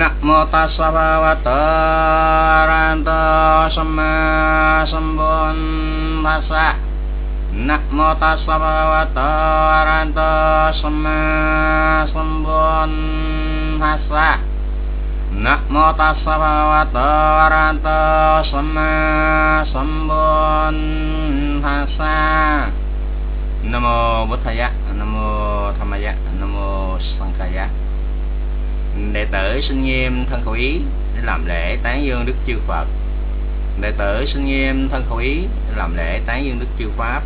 นะโมตัสสะภะวะโตอะระหะโตสัมมาสัมพุทธัสสะนะโมตัสสะภะวะโตอะระหะโตสัมมาสัมพุทธัสสะนะโมตัสสะภะวะโตอะระหะโตสัมมาสัมพุทธัสสะนะโมพุทธะนะโมธรรมะนะโมสังฆะ đệ tử xin nghiêm thân khẩu ý, để làm lễ tán dương đức chư Phật. Đệ tử xin nghiêm thân khẩu ý, để làm lễ tán dương đức chư Pháp.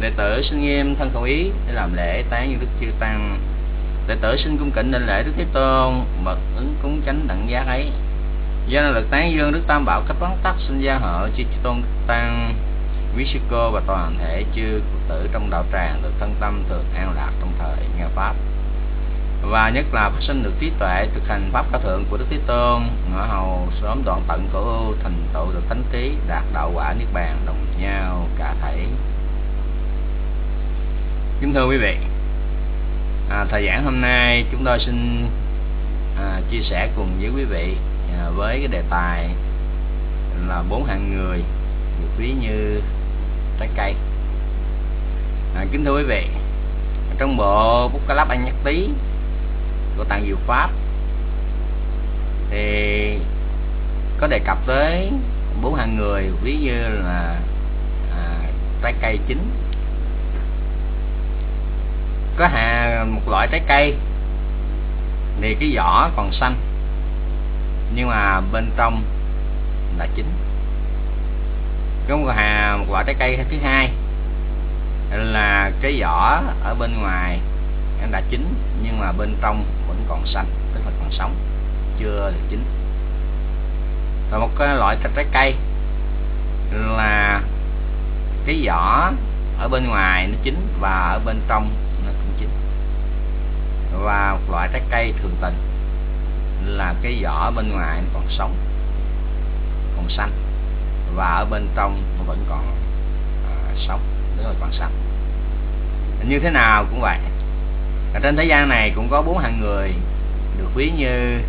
Đệ tử xin nghiêm thân khẩu ý, để làm lễ tán dương đức chư Tăng. Đệ tử xin cung kính đảnh lễ đức Thế Tôn, bậc ứng cúng chánh đẳng giác ấy. Do năng lực tán dương đức Tam Bảo cách vắn tắc xin gia hộ chư Tôn Tăng, quý sư cô và toàn thể chư Phật tử trong đạo tràng được thân tâm thường an lạc trong thời nghe pháp và nhất là phát sinh được trí tuệ thực hành pháp cao thượng của đức thế tôn. Ngõ hầu sớm đoạn tận cổ ưu thành tựu được thánh trí đạt đạo quả niết bàn đồng nhau cả thảy. Kính thưa quý vị à, thời giảng hôm nay chúng tôi xin à, chia sẻ cùng với quý vị à, với cái đề tài là bốn hạng người được ví như trái cây. À, kính thưa quý vị trong bộ bút cá lắp anh nhắc tí của Tăng Diệu Pháp. Thì có đề cập tới bốn hạng người ví như là à, trái cây chín. Có hà một loại trái cây thì cái vỏ còn xanh nhưng mà bên trong là chín. Có một hà một loại trái cây thứ hai là cái vỏ ở bên ngoài em đã chín nhưng mà bên trong vẫn còn xanh tức là còn sống chưa được chín. Và một cái loại trái cây là cái vỏ ở bên ngoài nó chín và ở bên trong nó cũng chín. Và một loại trái cây thường tình là cái vỏ bên ngoài nó còn sống còn xanh và ở bên trong nó vẫn còn à, sống tức là còn xanh. Như thế nào cũng vậy ở trên thế gian này cũng có bốn hạng người được ví như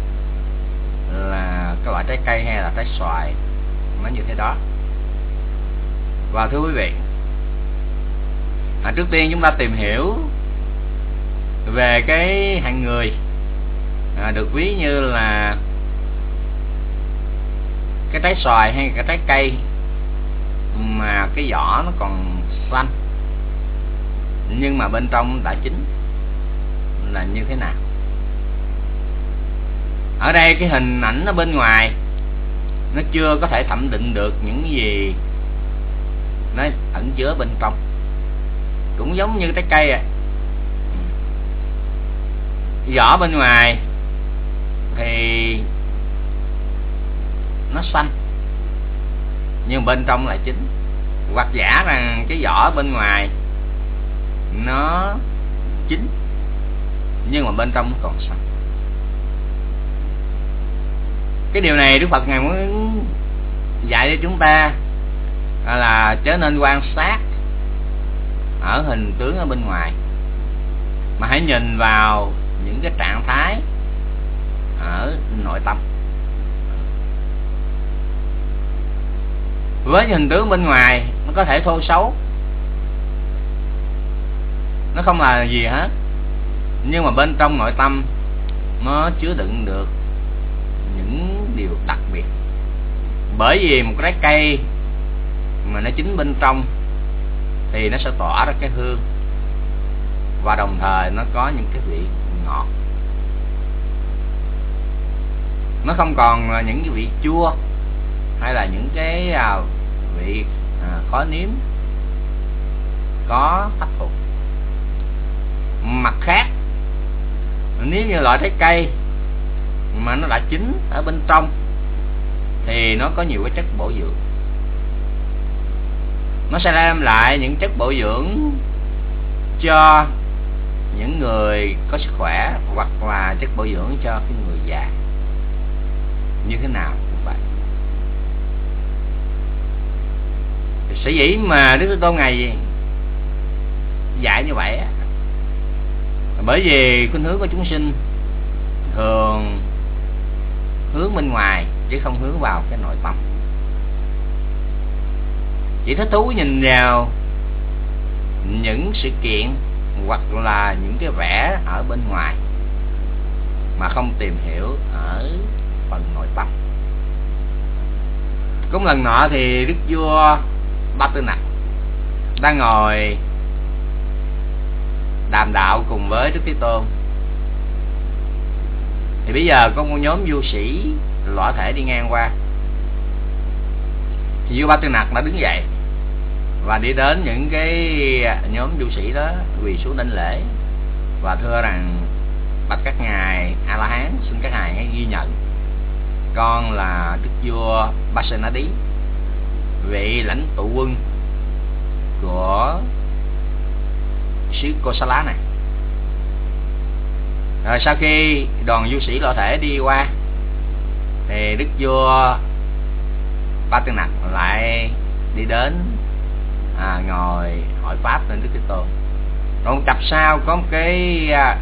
là các loại trái cây hay là trái xoài. Nó như thế đó. Và thưa quý vị à, trước tiên chúng ta tìm hiểu về cái hạng người à, được ví như là cái trái xoài hay cái trái cây mà cái vỏ nó còn xanh nhưng mà bên trong đã chín là như thế nào? Ở đây cái hình ảnh ở bên ngoài, nó chưa có thể thẩm định được những gì nó ẩn chứa bên trong. Cũng giống như trái cây à. Vỏ bên ngoài thì nó xanh, nhưng bên trong lại chín. Hoặc giả rằng cái vỏ bên ngoài nó chín nhưng mà bên trong còn xanh. Cái điều này đức phật ngài muốn dạy cho chúng ta là trở nên quan sát ở hình tướng ở bên ngoài. Mà hãy nhìn vào những cái trạng thái ở nội tâm. Với hình tướng bên ngoài, nó có thể thô xấu. Nó không là gì hết nhưng mà bên trong nội tâm nó chứa đựng được những điều đặc biệt. Bởi vì một trái cây mà nó chín bên trong thì nó sẽ tỏa ra cái hương. Và đồng thời nó có những cái vị ngọt. Nó không còn là những cái vị chua hay là những cái à, vị à, khó nếm có hấp thụ mặt khác nếu như loại trái cây mà nó đã chín ở bên trong, thì nó có nhiều cái chất bổ dưỡng. Nó sẽ đem lại những chất bổ dưỡng cho những người có sức khỏe hoặc là chất bổ dưỡng cho cái người già. Như thế nào cũng vậy. Sở dĩ mà đức thế tôn ngày dạy như vậy á bởi vì khuynh hướng của chúng sinh thường hướng bên ngoài chứ không hướng vào cái nội tâm. Chỉ thích thú nhìn vào những sự kiện hoặc là những cái vẽ ở bên ngoài mà không tìm hiểu ở phần nội tâm. Cũng lần nọ thì đức vua ba tư nặc đang ngồi đàm đạo cùng với đức thế tôn. Thì bây giờ có một nhóm du sĩ lõa thể đi ngang qua. Thì vua ba tư nặc đã đứng dậy và đi đến những cái nhóm du sĩ đó quỳ xuống đảnh lễ và thưa rằng, bạch các ngài a la hán xin các ngài hãy ghi nhận, con là đức vua Basenadi vị lãnh tụ quân của xứ Kosala này. Rồi sau khi đoàn du sĩ lo thể đi qua thì đức vua ba tư nặc lại đi đến à, ngồi hỏi pháp lên đức thế tôn. Rồi một cặp sau có một cái à,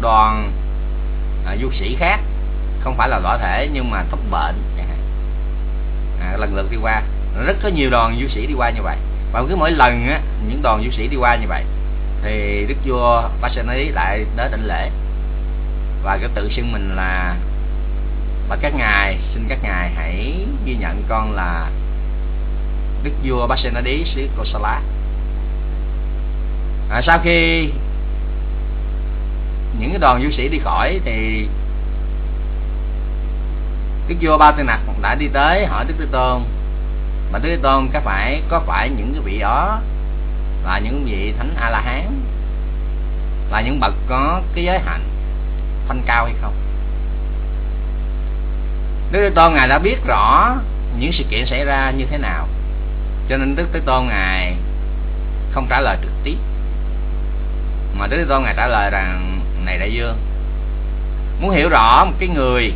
đoàn à, du sĩ khác không phải là lõa thể nhưng mà thấp bệnh à, lần lượt đi qua. Rất có nhiều đoàn du sĩ đi qua như vậy. Và cứ mỗi lần á, những đoàn du sĩ đi qua như vậy thì đức vua Pasenadi lại đến đảnh lễ. Và cái tự xưng mình là và các ngài xin các ngài hãy ghi nhận con là đức vua Pasenadi xứ Kosala à, sau khi những cái đoàn du sĩ đi khỏi thì đức vua ba tư nặc đã đi tới hỏi đức thế tôn. Mà đức thế tôn có phải có phải những cái vị đó là những vị thánh a la hán là những bậc có cái giới hạnh thanh cao hay không? Đức thế tôn ngài đã biết rõ những sự kiện xảy ra như thế nào. Cho nên đức thế tôn ngài không trả lời trực tiếp. Mà đức thế tôn ngài trả lời rằng, này đại dương, muốn hiểu rõ một cái người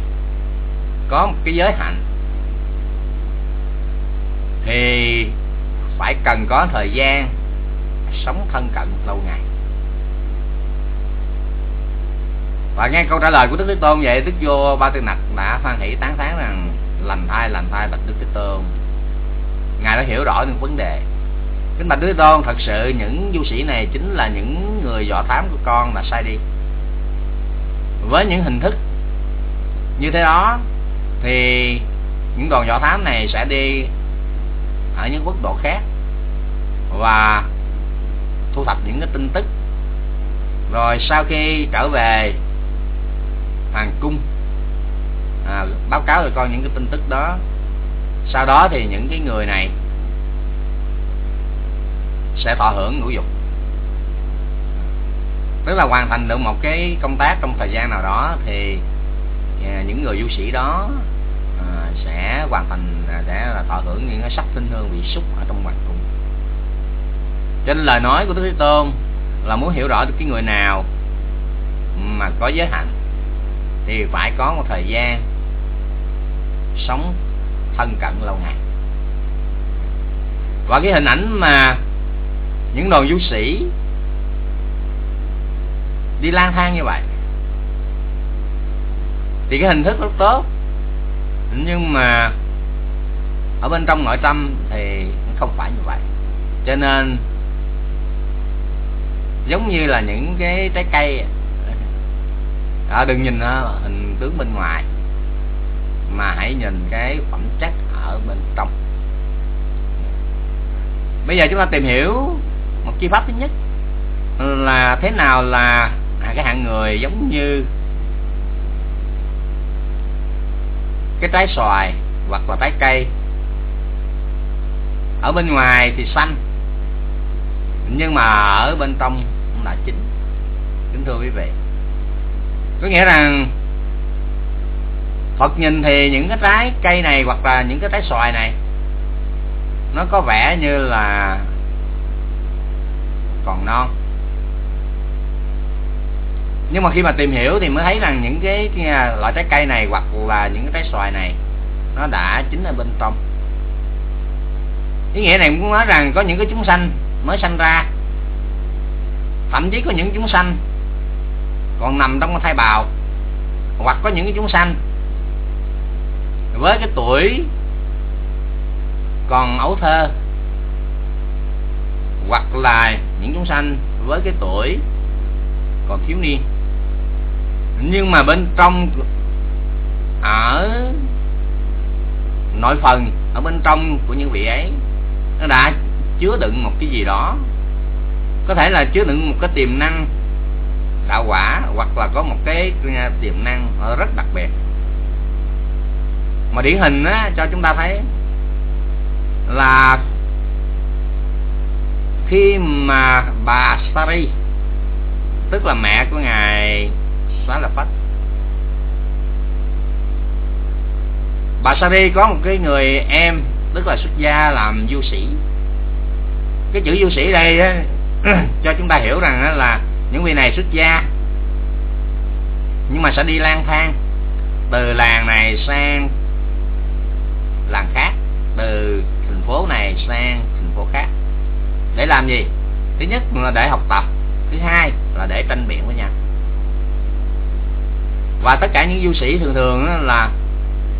có một cái giới hạnh thì phải cần có thời gian sống thân cận lâu ngày. Và nghe câu trả lời của đức thế tôn vậy, đức vô ba tư nặc đã hoan hỷ tán thán rằng, lành thai lành thai bạch đức thế tôn. Ngài đã hiểu rõ những vấn đề. Kính bạch đức thế tôn, thật sự những du sĩ này chính là những người dò thám của con là sai đi. Với những hình thức như thế đó, thì những đoàn dò thám này sẽ đi ở những quốc độ khác. Và thu thập những cái tin tức. Rồi sau khi trở về hoàng cung à, báo cáo cho con những cái tin tức đó. Sau đó thì những cái người này sẽ thọ hưởng ngũ dục. Tức là hoàn thành được một cái công tác trong thời gian nào đó thì à, những người du sĩ đó à, sẽ hoàn thành à, để là thọ hưởng những cái sắc tinh hương bị xúc ở trong hoàng cung cho nên lời nói của Đức Thế Tôn là muốn hiểu rõ được cái người nào mà có giới hạnh thì phải có một thời gian sống thân cận lâu ngày. Và cái hình ảnh mà những đoàn du sĩ đi lang thang như vậy thì cái hình thức rất tốt. Nhưng mà ở bên trong nội tâm thì không phải như vậy. Cho nên giống như là những cái trái cây à, đừng nhìn hình tướng bên ngoài. Mà hãy nhìn cái phẩm chất ở bên trong. Bây giờ chúng ta tìm hiểu một chi pháp thứ nhất là thế nào là à, cái hạng người giống như cái trái xoài hoặc là trái cây. Ở bên ngoài thì xanh nhưng mà ở bên trong là chín kính thưa quý vị. Có nghĩa rằng Phật nhìn thì những cái trái cây này hoặc là những cái trái xoài này nó có vẻ như là còn non. Nhưng mà khi mà tìm hiểu thì mới thấy rằng những cái, cái à, loại trái cây này hoặc là những cái trái xoài này nó đã chín ở bên trong ý nghĩa này muốn nói rằng có những cái chúng sanh mới sanh ra. Thậm chí có những chúng sanh còn nằm trong cái thai bào, hoặc có những cái chúng sanh với cái tuổi còn ấu thơ, hoặc là những chúng sanh với cái tuổi còn thiếu niên. Nhưng mà bên trong ở nội phần, ở bên trong của những vị ấy, nó đã chứa đựng một cái gì đó. Có thể là chứa đựng một cái tiềm năng đạo quả hoặc là có một cái à, tiềm năng rất đặc biệt. Mà điển hình á, cho chúng ta thấy là khi mà bà Sari tức là mẹ của ngài Xá Lợi Phất bà Sari có một cái người em tức là xuất gia làm du sĩ cái chữ du sĩ đây á, cho chúng ta hiểu rằng là những vị này xuất gia. Nhưng mà sẽ đi lang thang từ làng này sang làng khác từ thành phố này sang thành phố khác. Để làm gì? Thứ nhất là để học tập thứ hai là để tranh biện với nhau. Và tất cả những du sĩ thường thường là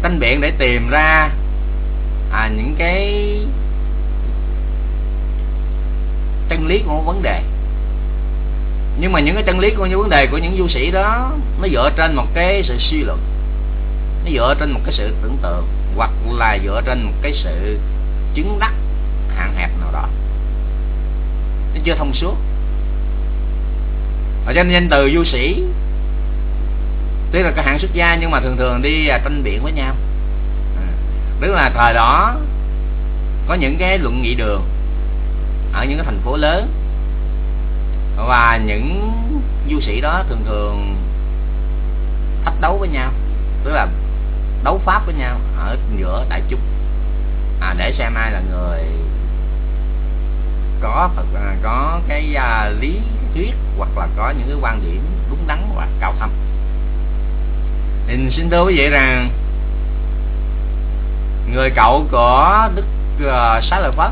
tranh biện để tìm ra à, những cái chân lý của vấn đề. Nhưng mà những cái chân lý của những vấn đề của những du sĩ đó, nó dựa trên một cái sự suy luận. Nó dựa trên một cái sự tưởng tượng, hoặc là dựa trên một cái sự chứng đắc hạn hẹp nào đó. Nó chưa thông suốt. Ở cho nên từ du sĩ, tức là cái hạng xuất gia, nhưng mà thường thường đi à, tranh biện với nhau. À, tức là thời đó, có những cái luận nghị đường ở những cái thành phố lớn. Và những du sĩ đó thường thường thách đấu với nhau tức là đấu pháp với nhau ở giữa đại chúng. À, để xem ai là người có à, có cái à, lý thuyết hoặc là có những cái quan điểm đúng đắn và cao thâm. Thì xin thưa quý vị rằng người cậu của đức uh, xá lợi phất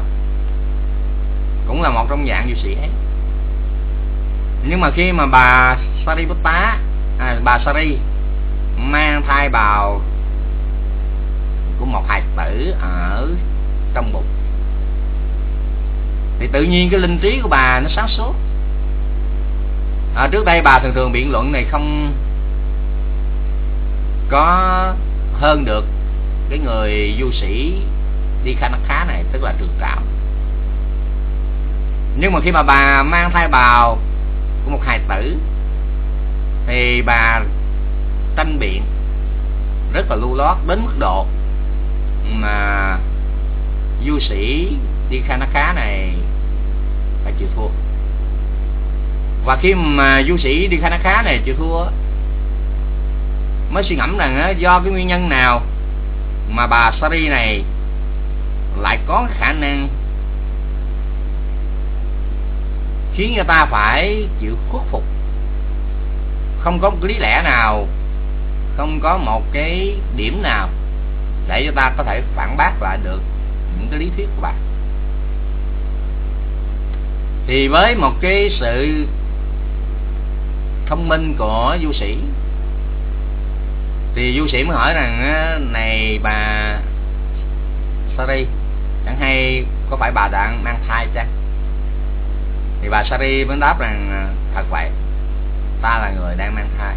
cũng là một trong dạng du sĩ ấy nhưng mà khi mà bà Sariputta à, bà Sari mang thai bào của một hài tử ở trong bụng thì tự nhiên cái linh trí của bà nó sáng suốt. À, trước đây bà thường thường biện luận này không có hơn được cái người du sĩ đi khá khá này tức là trường trạo nhưng mà khi mà bà mang thai bào của một hài tử, thì bà tranh biện rất là lưu lót đến mức độ mà du sĩ đi khá này phải chịu thua. Và khi mà du sĩ đi khá này chịu thua, mới suy ngẫm rằng do cái nguyên nhân nào mà bà Sari này lại có khả năng khiến người ta phải chịu khuất phục. Không có một lý lẽ nào, không có một cái điểm nào để cho ta có thể phản bác lại được những cái lý thuyết của bạn thì với một cái sự thông minh của du sĩ, thì du sĩ mới hỏi rằng này bà sorry chẳng hay có phải bà đang mang thai chăng? Thì bà Sari mới đáp rằng ờ, thật vậy, ta là người đang mang thai.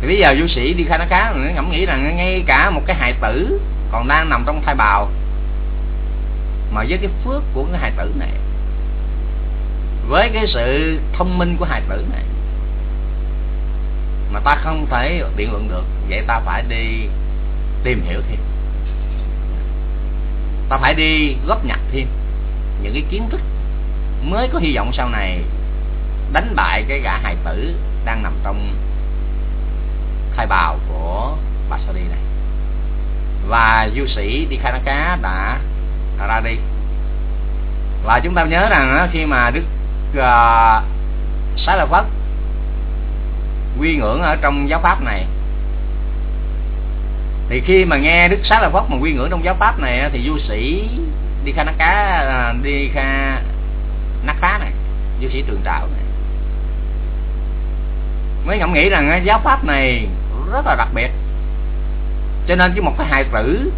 Thì bây giờ du sĩ đi khai nó cá nó ngẫm nghĩ rằng ngay cả một cái hài tử còn đang nằm trong thai bào, mà với cái phước của cái hài tử này, với cái sự thông minh của hài tử này, mà ta không thể biện luận được, vậy ta phải đi tìm hiểu thêm. Ta phải đi góp nhặt thêm những cái kiến thức mới có hy vọng sau này đánh bại cái gã hài tử đang nằm trong thai bào của bà Sari này. Và du sĩ đi khai cá đã ra đi. Và chúng ta nhớ rằng khi mà đức à, uh, xá lợi phất quy ngưỡng ở trong giáo pháp này thì khi mà nghe đức xá lợi phất mà quy ngưỡng trong giáo pháp này thì du sĩ đi kha nát cá à, đi kha nát phá này du sĩ trường trảo này. Mới ngẫm nghĩ rằng giáo pháp này rất là đặc biệt. Cho nên cái một cái hài tử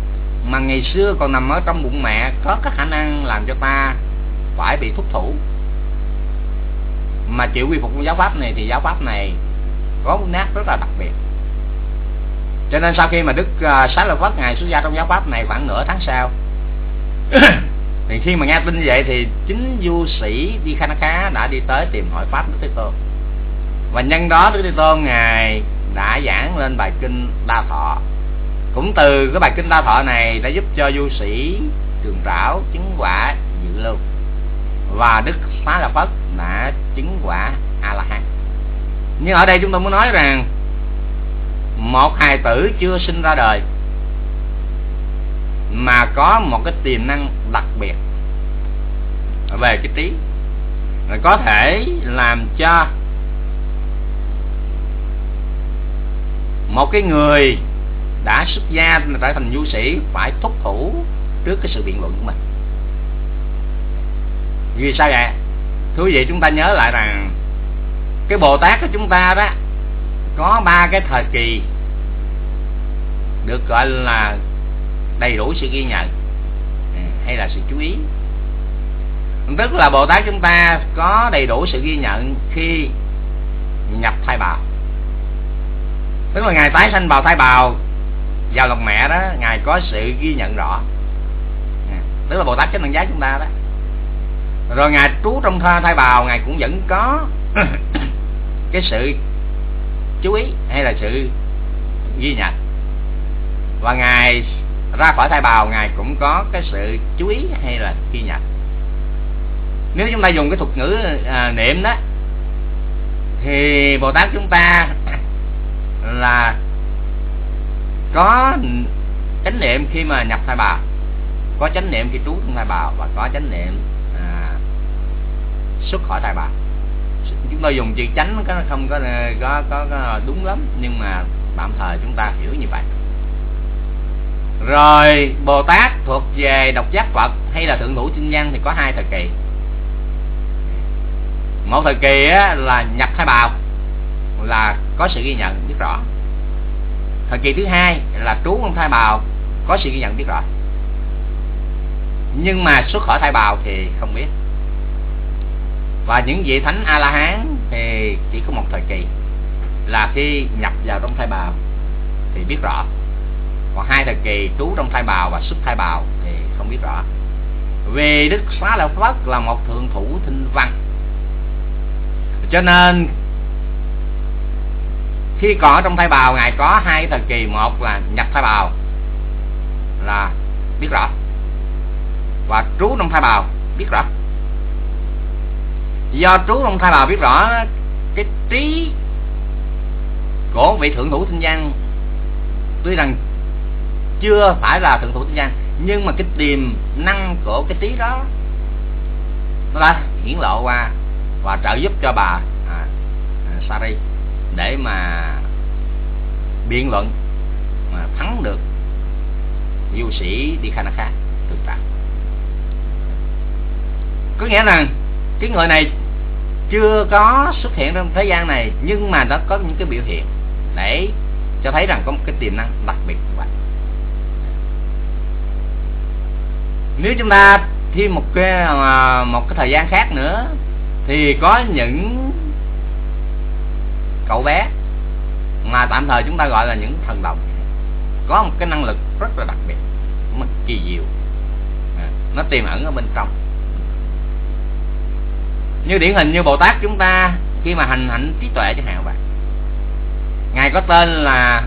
mà ngày xưa còn nằm ở trong bụng mẹ có cái khả năng làm cho ta phải bị thúc thủ. Mà chịu quy phục giáo pháp này thì giáo pháp này có một nát rất là đặc biệt. Cho nên sau khi mà đức à, uh, sáng lập phát ngài xuất gia trong giáo pháp này khoảng nửa tháng sau thì khi mà nghe tin như vậy thì chính du sĩ đi khanh khá đã đi tới tìm hỏi pháp đức thế tôn. Và nhân đó đức thế tôn ngài đã giảng lên bài kinh đa thọ. Cũng từ cái bài kinh đa thọ này đã giúp cho du sĩ trường trảo chứng quả dự lưu. Và đức xá la phất đã chứng quả a la hán nhưng ở đây chúng tôi muốn nói rằng, một hài tử chưa sinh ra đời mà có một cái tiềm năng đặc biệt về cái trí có thể làm cho một cái người đã xuất gia trở thành du sĩ phải thúc thủ trước cái sự biện luận của mình. Vì sao vậy? Thưa quý vị, chúng ta nhớ lại rằng cái bồ tát của chúng ta đó có ba cái thời kỳ được gọi là đầy đủ sự ghi nhận. Ừ, hay là sự chú ý. Tức là bồ tát chúng ta có đầy đủ sự ghi nhận khi nhập thai bào. Tức là ngài tái sanh vào thai bào vào lòng mẹ đó ngài có sự ghi nhận rõ. Ừ, tức là bồ tát chánh đẳng giác chúng ta đó. Rồi ngài trú trong thai, thai bào ngài cũng vẫn có cái sự chú ý hay là sự ghi nhận. Và ngài ra khỏi thai bào ngài cũng có cái sự chú ý hay là ghi nhận. Nếu chúng ta dùng cái thuật ngữ à, niệm đó thì bồ tát chúng ta là có chánh niệm khi mà nhập thai bào. Có chánh niệm khi trú trong thai bào và có chánh niệm à, xuất khỏi thai bào. Chúng tôi dùng chữ chánh nó không có có, có có đúng lắm nhưng mà tạm thời chúng ta hiểu như vậy rồi bồ tát thuộc về độc giác phật hay là thượng thủ chinh văn thì có hai thời kỳ. Một thời kỳ á, là nhập thai bào là có sự ghi nhận biết rõ. Thời kỳ thứ hai là trú trong thai bào có sự ghi nhận biết rõ. Nhưng mà xuất khỏi thai bào thì không biết. Và những vị thánh a la hán thì chỉ có một thời kỳ là khi nhập vào trong thai bào thì biết rõ còn hai thời kỳ trú trong thai bào và xuất thai bào thì không biết rõ. Vì đức xá lợi phất là một thượng thủ thinh văn. Cho nên, khi còn ở trong thai bào, ngài có hai thời kỳ, một là nhập thai bào, là biết rõ. Và trú trong thai bào, biết rõ. Do trú trong thai bào biết rõ, cái trí của vị thượng thủ thinh văn, tuy rằng chưa phải là thượng thủ tinh văn nhưng mà cái tiềm năng của cái trí đó nó đã hiển lộ qua và trợ giúp cho bà à, à, Sari để mà biện luận mà thắng được du sĩ đi khai khác thực trạng có nghĩa là cái người này chưa có xuất hiện trong thế gian này nhưng mà nó có những cái biểu hiện để cho thấy rằng có một cái tiềm năng đặc biệt như vậy. Nếu chúng ta thêm một cái à, một cái thời gian khác nữa thì có những cậu bé mà tạm thời chúng ta gọi là những thần đồng có một cái năng lực rất là đặc biệt mà kỳ diệu. À, nó tiềm ẩn ở bên trong. Như điển hình như bồ tát chúng ta khi mà hành hạnh trí tuệ chẳng hạn bạn ngài có tên là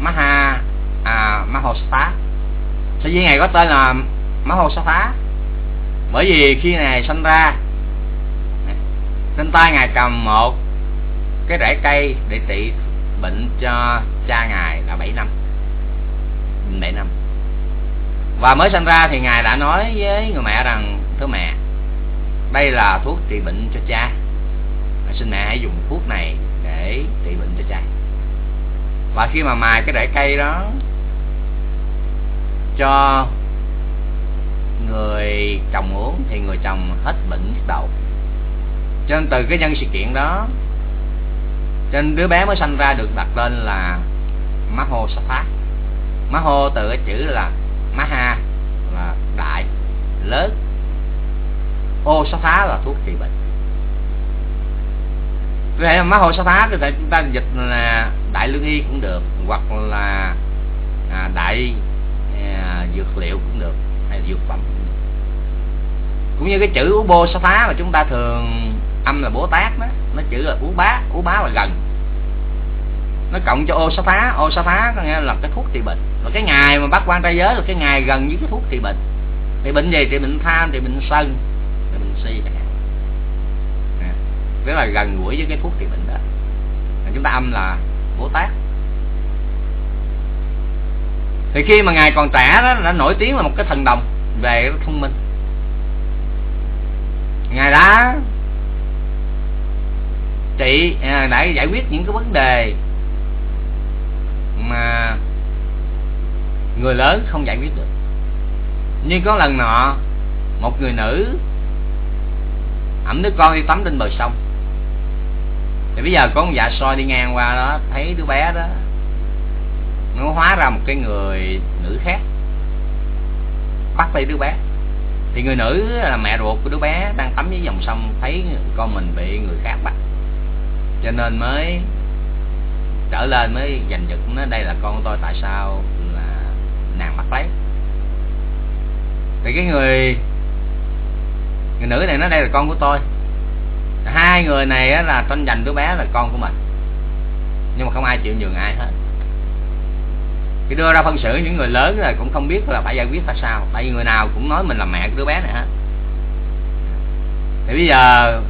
maha à, mahosata thế dĩ này có tên là mahosata bởi vì khi ngài sanh ra, trên tay ngài cầm một cái rễ cây để trị bệnh cho cha ngài là 7 năm. 7 năm. Và mới sinh ra thì ngài đã nói với người mẹ rằng, thưa mẹ, đây là thuốc trị bệnh cho cha. Xin mẹ hãy dùng thuốc này để trị bệnh cho cha. Và khi mà mài cái rễ cây đó cho người chồng uống thì người chồng hết bệnh nhức đầu. Cho nên từ cái nhân sự kiện đó cho nên đứa bé mới sanh ra được đặt tên là Maho Satha Maho từ cái chữ là Maha là đại lớn. Ô Satha là thuốc trị bệnh. Có thể Maho Satha có thể chúng ta dịch là đại lương y cũng được hoặc là à, đại dược liệu cũng được hay dược phẩm cũng, được. cũng như cái chữ Ubo Satha mà chúng ta thường âm là Bố Tát đó nó chữ là Ú Bá Ú Bá là gần. Nó cộng cho ô sa phá ô sa phá có nghĩa là cái thuốc trị bệnh. Và cái ngày mà bác quan trai giới là cái ngày gần với cái thuốc trị bệnh. Thì bệnh gì? Trị bệnh tham trị bệnh sân trị bệnh si. Chẳng hạn à, rất là gần gũi với cái thuốc trị bệnh đó. Và chúng ta âm là bố tát thì khi mà ngài còn trẻ đó, đã nổi tiếng là một cái thần đồng về thông minh. Ngài đã trị à, đã giải quyết những cái vấn đề mà người lớn không giải quyết được. Nhưng có lần nọ, một người nữ, ẩm đứa con đi tắm trên bờ sông. Thì bây giờ có một dạ soi đi ngang qua đó, thấy đứa bé đó nó hóa ra một cái người nữ khác, bắt lấy đứa bé. Thì người nữ là mẹ ruột của đứa bé đang tắm dưới dòng sông, thấy con mình bị người khác bắt. Cho nên mới trở lên mới giành giật, nó đây là con của tôi, tại sao là nàng bắt lấy? Thì cái người người nữ này nó đây là con của tôi. Hai người này là tranh giành đứa bé là con của mình. Nhưng mà không ai chịu nhường ai hết khi đưa ra phân xử những người lớn rồi cũng không biết là phải giải quyết ra sao. Tại vì người nào cũng nói mình là mẹ của đứa bé này hết. Thì bây giờ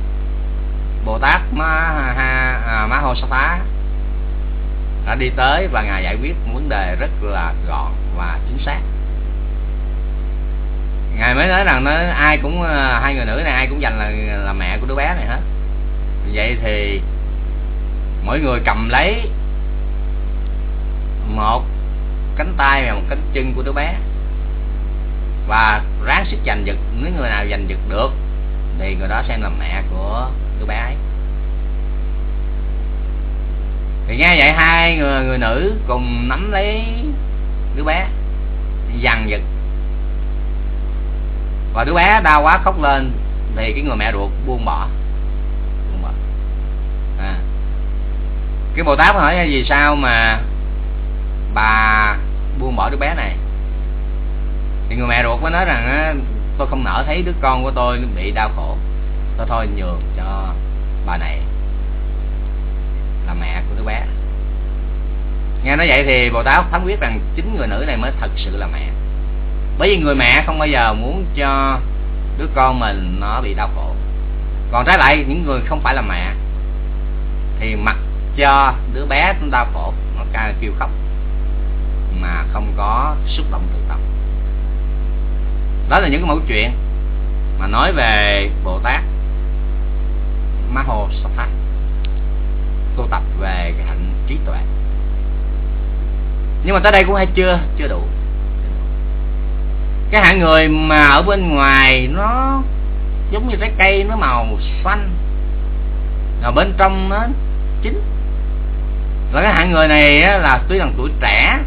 bồ tát ma ha à, ma Hô sa Tá đã đi tới và ngài giải quyết vấn đề rất là gọn và chính xác. Ngài mới nói rằng nó ai cũng à, hai người nữ này ai cũng dành là là mẹ của đứa bé này hết. Vậy thì mỗi người cầm lấy một cánh tay và một cánh chân của đứa bé. Và ráng sức giành giật, nếu người nào giành giật được, thì người đó sẽ là mẹ của đứa bé ấy. Thì nghe vậy hai người người nữ cùng nắm lấy đứa bé dằn giật. Và đứa bé đau quá khóc lên, thì cái người mẹ ruột buông bỏ buông bỏ. À. cái bồ tát hỏi, vì sao mà bà buông bỏ đứa bé này. Thì người mẹ ruột mới nói rằng tôi không nỡ thấy đứa con của tôi bị đau khổ. Tôi thôi nhường cho bà này là mẹ của đứa bé. Nghe nói vậy thì bồ tát thấm quyết rằng chính người nữ này mới thật sự là mẹ. Bởi vì người mẹ không bao giờ muốn cho đứa con mình nó bị đau khổ. Còn trái lại, những người không phải là mẹ thì mặc cho đứa bé nó đau khổ nó kêu khóc mà không có xúc động tự tập. Đó là những cái mẫu chuyện mà nói về bồ tát Maho Sattva tu tập về cái hạnh trí tuệ. Nhưng mà tới đây cũng hay chưa? Chưa đủ. Cái hạng người mà ở bên ngoài nó giống như trái cây, nó màu xanh rồi bên trong nó chín. Là cái hạng người này là tuy rằng tuổi trẻ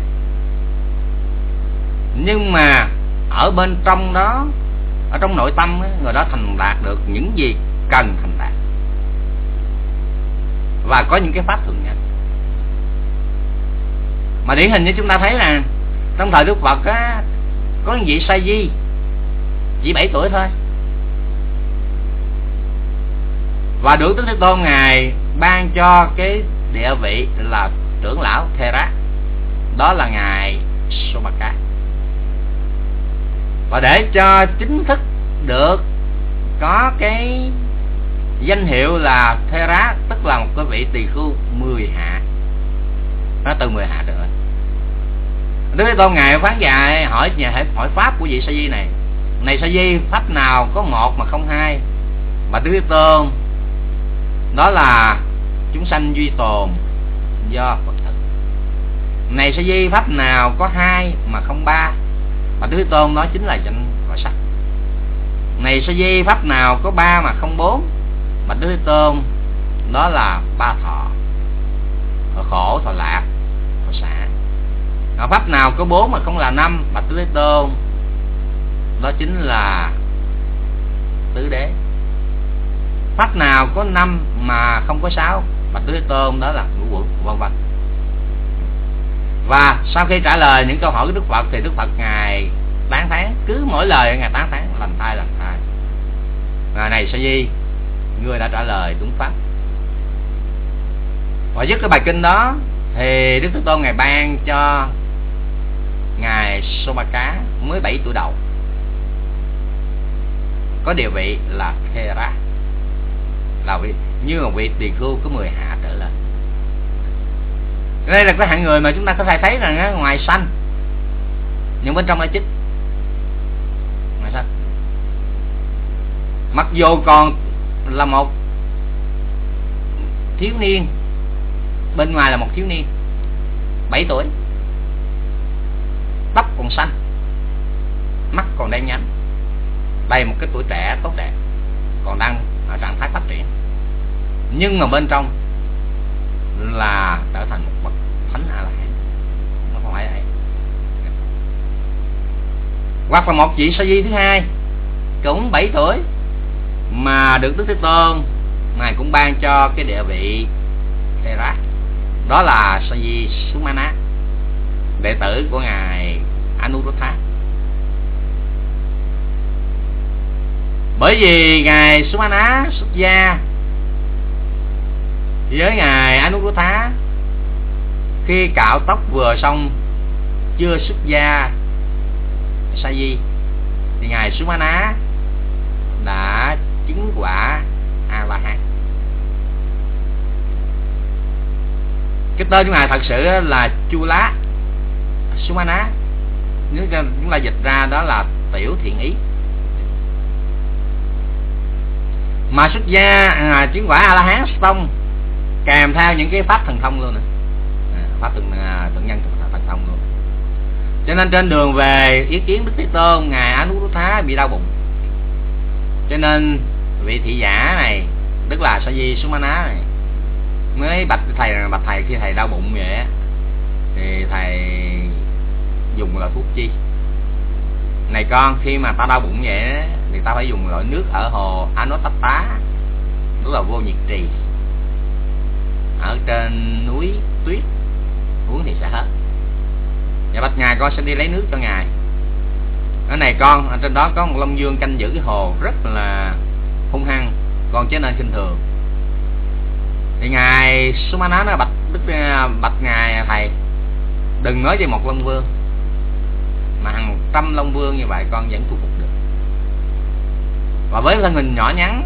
nhưng mà ở bên trong đó, ở trong nội tâm người đó thành đạt được những gì cần thành đạt. Và có những cái pháp thường nhân mà điển hình như chúng ta thấy là trong thời đức phật á, có những vị sa di chỉ 7 tuổi thôi. Và được đức thế tôn ngài ban cho cái địa vị là trưởng lão thera đó là ngài Somaka và để cho chính thức được có cái danh hiệu là Thera, tức là một cái vị tỳ khưu mười hạ. Nó từ mười hạ trở lên Đức Thế Tôn ngài phán dạy hỏi nhà hỏi pháp của vị sa di này. Này sa di, pháp nào có một mà không hai? Mà Đức Thế Tôn, đó là chúng sanh duy tồn do Phật thực. Này sa di, pháp nào có hai mà không ba? Mà Đức Thế Tôn nói chính là danh và sắc. Này sa di pháp nào có ba mà không bốn? Mà đức thế tôn đó là ba thọ. Thọ khổ, thọ lạc, thọ xả mà pháp nào có bốn mà không là năm? Mà tứ thế tôn đó chính là tứ đế. Pháp nào có năm mà không có sáu? Bạch tứ thế tôn đó là ngũ quẩn vân vân và sau khi trả lời những câu hỏi của đức phật thì đức phật ngài tán thán, cứ mỗi lời ngài tán thán, lành thai lành thai. Và này sa di người đã trả lời đúng pháp. Và dứt cái bài kinh đó thì đức thế tôn ngài ban cho ngài Somaka mới 7 tuổi đầu. Có địa vị là Thera là vị như mà vị tỳ khưu có 10 hạ trở lên đây là cái hạng người mà chúng ta có thể thấy rằng ngoài xanh nhưng bên trong là chích. Ngoài xanh. Mặc dù còn là một thiếu niên, bên ngoài là một thiếu niên 7 tuổi. Tóc còn xanh, mắt còn đen nhánh đây một cái tuổi trẻ tốt đẹp, còn đang ở trạng thái phát triển. Nhưng mà bên trong là trở thành một bậc thánh a la hán nó không phải vậy hoặc là một vị sa di thứ hai, cũng 7 tuổi, mà được đức thế tôn, ngài cũng ban cho cái địa vị Thera đó là sa di Sumana, đệ tử của ngài Anuruddha. Bởi vì ngài Sumana xuất gia với ngài Anuruddha khi cạo tóc vừa xong chưa xuất gia sa di thì ngài Sumana đã chứng quả a la hán. Cái tên của ngài thật sự là chu lá. Sumana nếu chúng ta dịch ra đó là tiểu thiện ý. Mà xuất gia à, chứng quả a la hán xong kèm theo những cái pháp thần thông luôn nè. À, pháp thần à, thần nhân thần, thần thông luôn. Cho nên trên đường về ý kiến đức thế tôn ngài thá bị đau bụng. Cho nên vị thị giả này tức là sa di sumana này mới bạch thầy bạch thầy khi thầy đau bụng vậy thì thầy dùng loại thuốc chi? Này con khi mà ta đau bụng vậy thì ta phải dùng loại nước ở hồ Anotapa tức là vô nhiệt trì ở trên núi tuyết, uống thì sẽ hết. Và bạch ngài con sẽ đi lấy nước cho ngài. Ở này con, ở trên đó có một long dương canh giữ cái hồ rất là hung hăng con chớ nên khinh thường. Thì ngài Sumana nó bạch, đức à, bạch ngài à, thầy, đừng nói về một long vương, mà hàng trăm long vương như vậy con vẫn thu phục được. Và với thân hình nhỏ nhắn,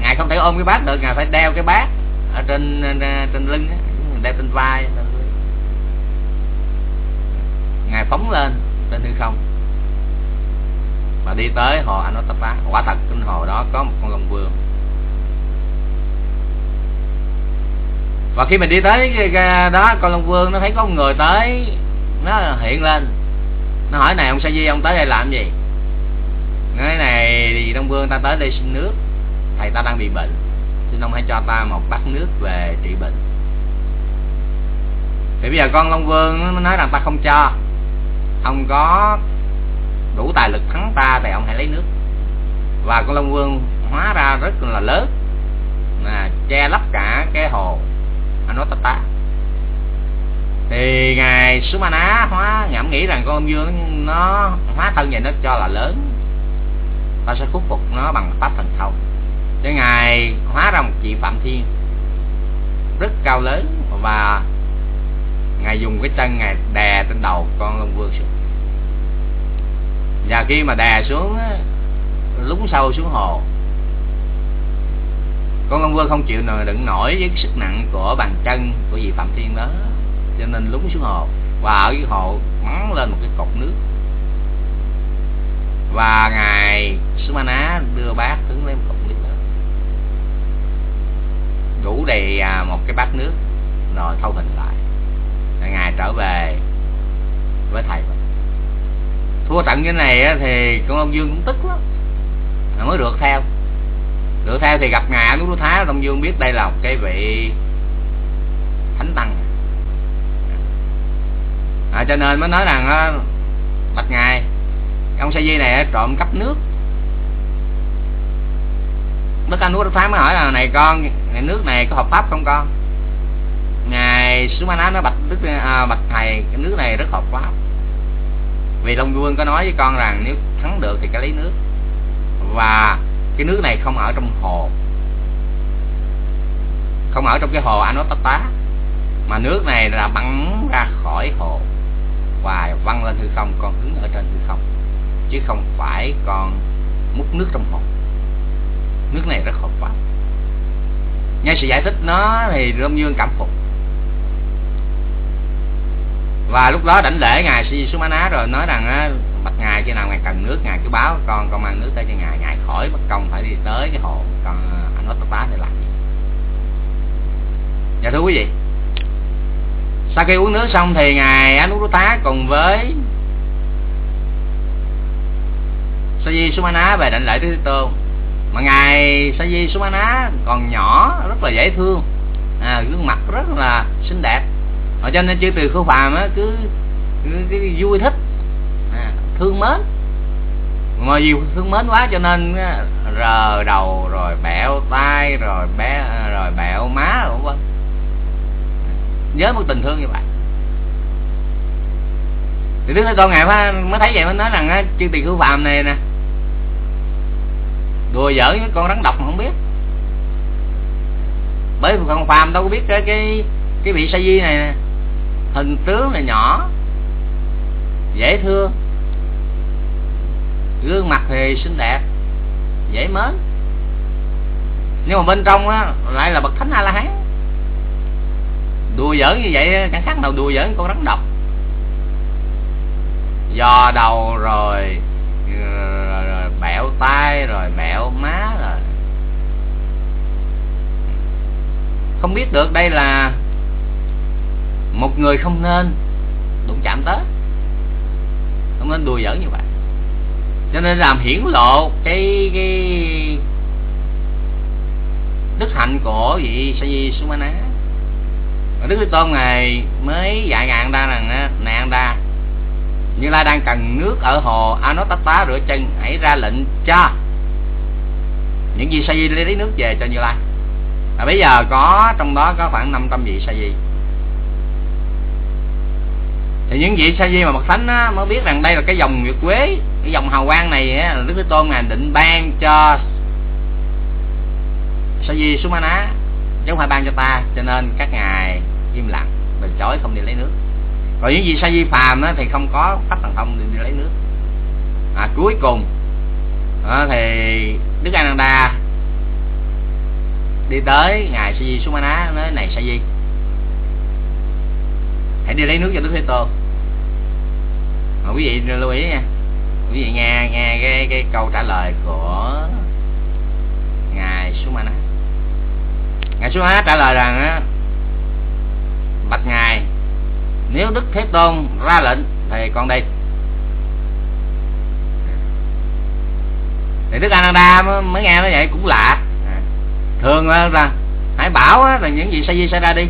ngài không thể ôm cái bát được, ngài phải đeo cái bát ở trên trên lưng đeo trên vai ngài phóng lên trên hư không. Mà đi tới hồ Anotapa. Quả thật, trên hồ đó có một con long vương. Và khi mình đi tới cái đó, con long vương, nó thấy có một người tới, nó hiện lên. Nó hỏi, này, ông sa di, ông tới đây làm gì? Nói, này thì đông vương ta tới đây xin nước. Thầy ta đang bị bệnh xin ông hãy cho ta một bát nước về trị bệnh. Thì bây giờ con long vương nó nói rằng ta không cho. Ông có đủ tài lực thắng ta thì ông hãy lấy nước. Và con long vương hóa ra rất là lớn là che lấp cả cái hồ Anotata. Thì ngài Sumana hóa ngẫm nghĩ rằng con Long Vương nó hóa thân vậy nó cho là lớn. Ta sẽ khuất phục nó bằng pháp thần thông cho ngài hóa ra một vị phạm thiên rất cao lớn và ngài dùng cái chân ngài đè trên đầu con long vương xuống. Và khi mà đè xuống lún sâu xuống hồ, con long vương không chịu nổi, đựng nổi với sức nặng của bàn chân của vị phạm thiên đó, cho nên lún xuống hồ và ở dưới hồ bắn lên một cái cột nước. Và ngài Sumana đưa bác hướng lên một cột nước đủ đầy à, một cái bát nước rồi thâu hình lại. Rồi ngài trở về với thầy mình. Thua trận như này thì con ông dương cũng tức lắm. Mới được theo. Được theo thì gặp ngài Anuruddha Đông Dương biết đây là một cái vị thánh tăng. À, cho nên mới nói rằng bạch ngài ông sa di này trộm cắp nước đức anh quốc phán mới hỏi là này con nước này có hợp pháp không con? Ngài sứ ma nó bạch đức à, bạch thầy cái nước này rất hợp pháp. Vì long vương có nói với con rằng nếu thắng được thì cái lấy nước. Và cái nước này không ở trong hồ. Không ở trong cái hồ Anotata mà nước này là bắn ra khỏi hồ. Và văng lên hư không con đứng ở trên hư không chứ không phải con múc nước trong hồ nước này rất hợp pháp nghe sự giải thích nó thì Long Dương cảm phục. Và lúc đó đảnh lễ ngài Si Sumana rồi, nói rằng bắt ngài khi nào ngài cần nước, ngài cứ báo con con mang nước tới cho ngài. Ngài khỏi bất công phải đi tới cái hồ còn anh nói tá để làm gì. Dạ thưa quý vị, sau khi uống nước xong thì ngài anh tá cùng với Sa Di Sumana về đảnh lễ tới Thế Tôn mà ngài Sa Sumana còn nhỏ rất là dễ thương. À, gương mặt rất là xinh đẹp. Và cho nên chư từ khưu phàm á cứ, cứ, cứ vui thích. À, thương mến. Mà vì thương mến quá cho nên rờ đầu rồi bẹo tay rồi bé à, rồi bẹo má rồi vân. Nhớ một tình thương như vậy. Thì đức thế tôn ngài mới thấy vậy mới nói rằng á chư tỳ khưu phàm này nè đùa giỡn với con rắn độc mà không biết. Bởi vì con phàm đâu có biết cái cái cái vị sa di này nè. Hình tướng là nhỏ dễ thương gương mặt thì xinh đẹp dễ mến. Nhưng mà bên trong á lại là bậc thánh a la hán đùa giỡn như vậy chẳng khác nào đùa giỡn con rắn độc. Dò đầu rồi, rồi bẹo tay rồi bẹo má rồi. Không biết được đây là một người không nên đụng chạm tới. Không nên đùa giỡn như vậy. Cho nên làm hiển lộ cái cái đức hạnh của vị Saji Sumana Đức Thế Tôn này mới dạy ngàn đa rằng nè đa như Lai đang cần nước ở hồ Anotata rửa chân hãy ra lệnh cho những vị sa di lấy nước về cho Như Lai. Và bây giờ có trong đó có khoảng 500 vị sa di. Thì những vị sa di mà bậc thánh á, mới biết rằng đây là cái dòng nguyệt quế cái dòng hào quang này á, đức thế tôn ngài định ban cho sa di sumana chứ không phải ban cho ta cho nên các ngài im lặng từ chối không đi lấy nước còn những vị sa di phàm thì không có pháp thần thông để đi lấy nước. À, cuối cùng đó, thì đức ananda đi tới ngài sa di sumana nói này sa di hãy đi lấy nước cho đức thế tôn. Mà quý vị lưu ý nha quý vị nghe nghe cái cái câu trả lời của ngài Sumana. Ngài Sumana trả lời rằng á bạch ngài nếu đức thế tôn ra lệnh thì con đi thì đức Ananda mới nghe nó vậy cũng lạ. Thường là hãy bảo là những gì say di sai ra đi.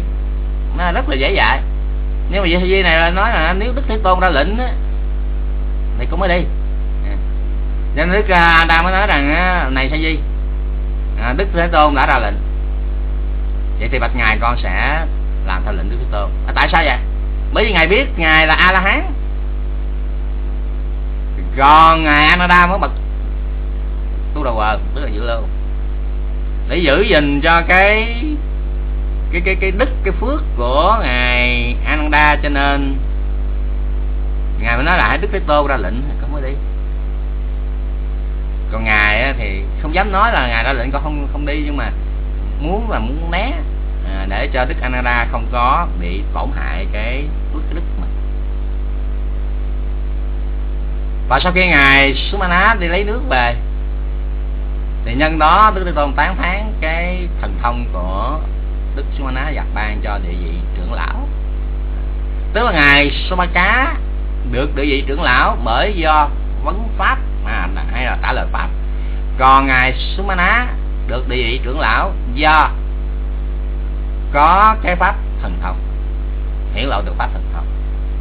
Nó rất là dễ dạy nhưng mà Di này là nói là nếu Đức Thế Tôn ra lệnh thì cũng mới đi. Cho nên Đức ananda mới nói rằng này Sa Di à, Đức Thế Tôn đã ra lệnh. Vậy thì bạch ngài con sẽ làm theo lệnh Đức Thế Tôn. À, tại sao vậy? Bởi vì ngài biết ngài là A La Hán còn ngài Ananda mới bật tu đầu quờ rất là dữ luôn để giữ gìn cho cái cái cái cái đức, cái phước của ngài Ananda cho nên ngài mới nói là đức thế tôn ra lệnh, con mới đi. Còn ngài thì không dám nói là ngài ra lệnh, con không không đi, nhưng mà muốn là muốn né à, để cho đức Ananda không có bị tổn hại cái đức cái đức mình. Và sau khi ngài Sumana đi lấy nước về thì nhân đó đức thế tôn tán thán cái thần thông của đức Sumana giặt ban cho địa vị trưởng lão. Tức là ngài Sumaka được địa vị trưởng lão bởi do vấn pháp à, hay là trả lời pháp. Còn ngài Sumana được địa vị trưởng lão do có cái pháp thần thông hiển lộ được pháp thần thông.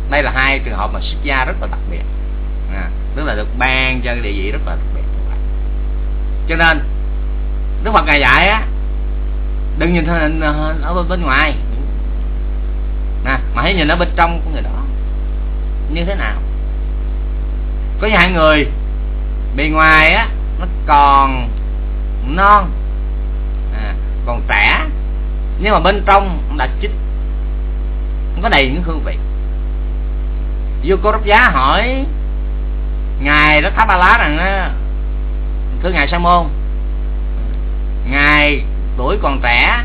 Đây là hai trường hợp mà xuất gia rất là đặc biệt. À, tức là được ban cho địa vị rất là đặc biệt cho nên đức phật ngài dạy á đừng nhìn hình ờ, ở bên ngoài. Nè mà hãy nhìn ở bên trong của người đó. Như thế nào? Có hai người bề ngoài á nó còn non à, còn trẻ nhưng mà bên trong đã chích có đầy những hương vị. Vua cô đốc giá hỏi, ngài đó tháp ba lá rằng á, thưa ngài sa môn, ngài tuổi còn trẻ,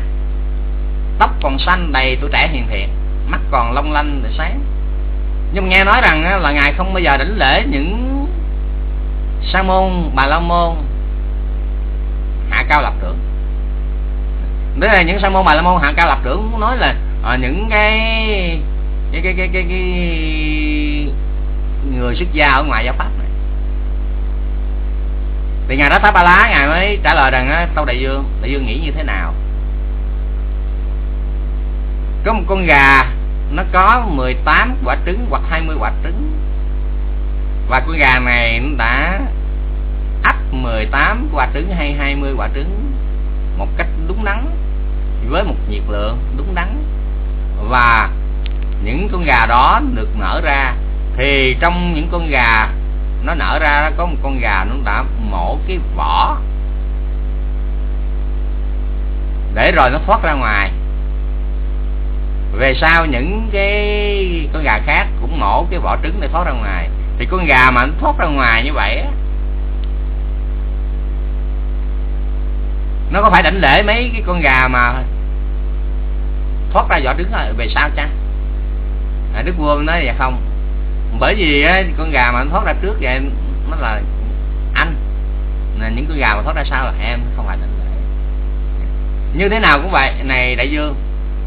tóc còn xanh đầy tuổi trẻ hiền thiện, mắt còn long lanh để sáng. Nhưng nghe nói rằng là ngài không bao giờ đảnh lễ những sa môn, bà la môn, hạ cao lập thượng đó là những sa môn bà la môn hạng cao lập trưởng muốn nói là à, những cái cái cái cái cái, cái người xuất gia ở ngoài giáo pháp này. Thì ngài đó tháp ba lá ngài mới trả lời rằng tâu đại dương đại dương nghĩ như thế nào? Có một con gà nó có 18 quả trứng hoặc 20 quả trứng. Và con gà này nó đã ấp 18 quả trứng hay 20 quả trứng một cách đúng đắn, với một nhiệt lượng đúng đắn và những con gà đó được nở ra, thì trong những con gà nó nở ra, nó có một con gà nó đã mổ cái vỏ để rồi nó thoát ra ngoài về sau những cái con gà khác cũng mổ cái vỏ trứng để thoát ra ngoài thì con gà mà nó thoát ra ngoài như vậy á. Nó có phải đảnh lễ mấy cái con gà mà thoát ra vỏ trứng rồi về sao chăng? À, đức vua nói vậy không. Bởi vì á, con gà mà nó thoát ra trước vậy nó là anh. Là những con gà mà thoát ra sau là em không phải đảnh lễ. Như thế nào cũng vậy này đại dương.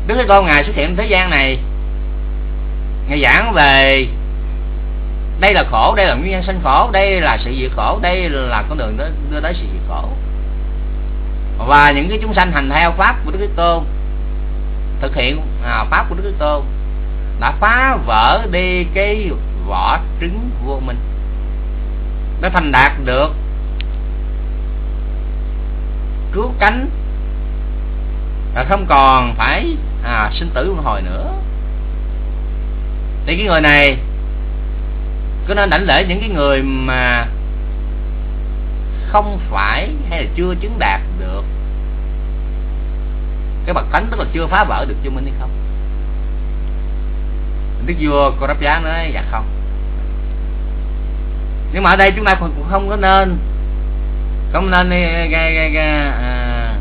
Đức thế tôn ngài xuất hiện thế gian này. Ngài giảng về đây là khổ đây là nguyên nhân sanh khổ đây là sự diệt khổ đây là con đường đưa, đưa tới sự diệt khổ và những cái chúng sanh hành theo pháp của đức thế tôn thực hiện à, pháp của đức thế tôn đã phá vỡ đi cái vỏ trứng vô minh. Nó thành đạt được cứu cánh là không còn phải à, sinh tử luân hồi nữa. Thì cái người này có nên đảnh lễ những cái người mà không phải hay là chưa chứng đạt được. Cái bậc tánh tức là chưa phá vỡ được cho mình hay không? Đức vua cô đáp giá nói dạ không. Nhưng mà ở đây chúng ta cũng không có nên không nên ga, ga, ga, à,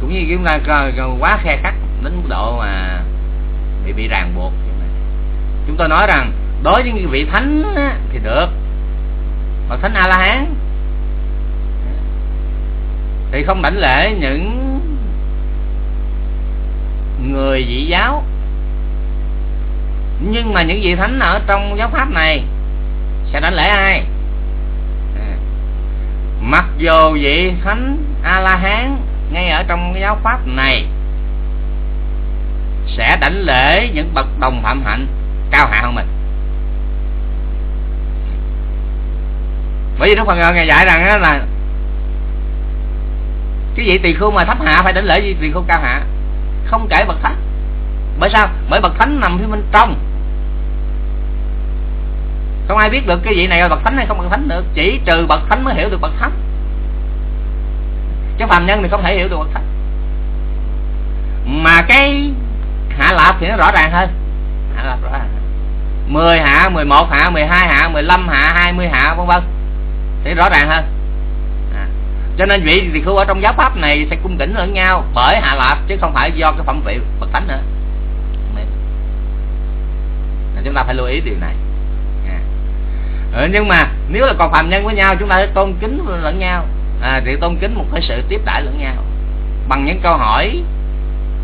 cũng như chúng ta quá khe khắc đến mức độ mà bị bị ràng buộc chúng tôi nói rằng đối với những vị thánh thì được bậc thánh a la hán thì không đảnh lễ những người dị giáo. Nhưng mà những vị thánh ở trong giáo pháp này sẽ đảnh lễ ai? Mặc dù vị thánh a la hán ngay ở trong cái giáo pháp này sẽ đảnh lễ những bậc đồng phạm hạnh, cao hạ hơn mình. Bởi vì đức phật ngài dạy rằng là cái vị tỳ khưu mà thấp hạ phải đến lễ vị tỳ khưu cao hạ. Không kể bậc thánh. Bởi sao? Bởi bậc thánh nằm phía bên trong. Không ai biết được cái vị này là bậc thánh hay không bậc thánh được. Chỉ trừ bậc thánh mới hiểu được bậc thánh. Chứ phàm nhân thì không thể hiểu được bậc thánh. Mà cái hạ lạp thì nó rõ ràng hơn. Hạ lạp rõ ràng 10 hạ 11 hạ 12 hạ 15 hạ 20 hạ, vân vân thì rõ ràng hơn à. cho nên vị thì khu ở trong giáo pháp này sẽ cung kính lẫn nhau bởi hạ lạp chứ không phải do cái phẩm vị bậc thánh nữa. Chúng ta phải lưu ý điều này. À. ừ, nhưng mà nếu là còn phạm nhân với nhau chúng ta sẽ tôn kính lẫn nhau. À, thì tôn kính một cái sự tiếp đãi lẫn nhau bằng những câu hỏi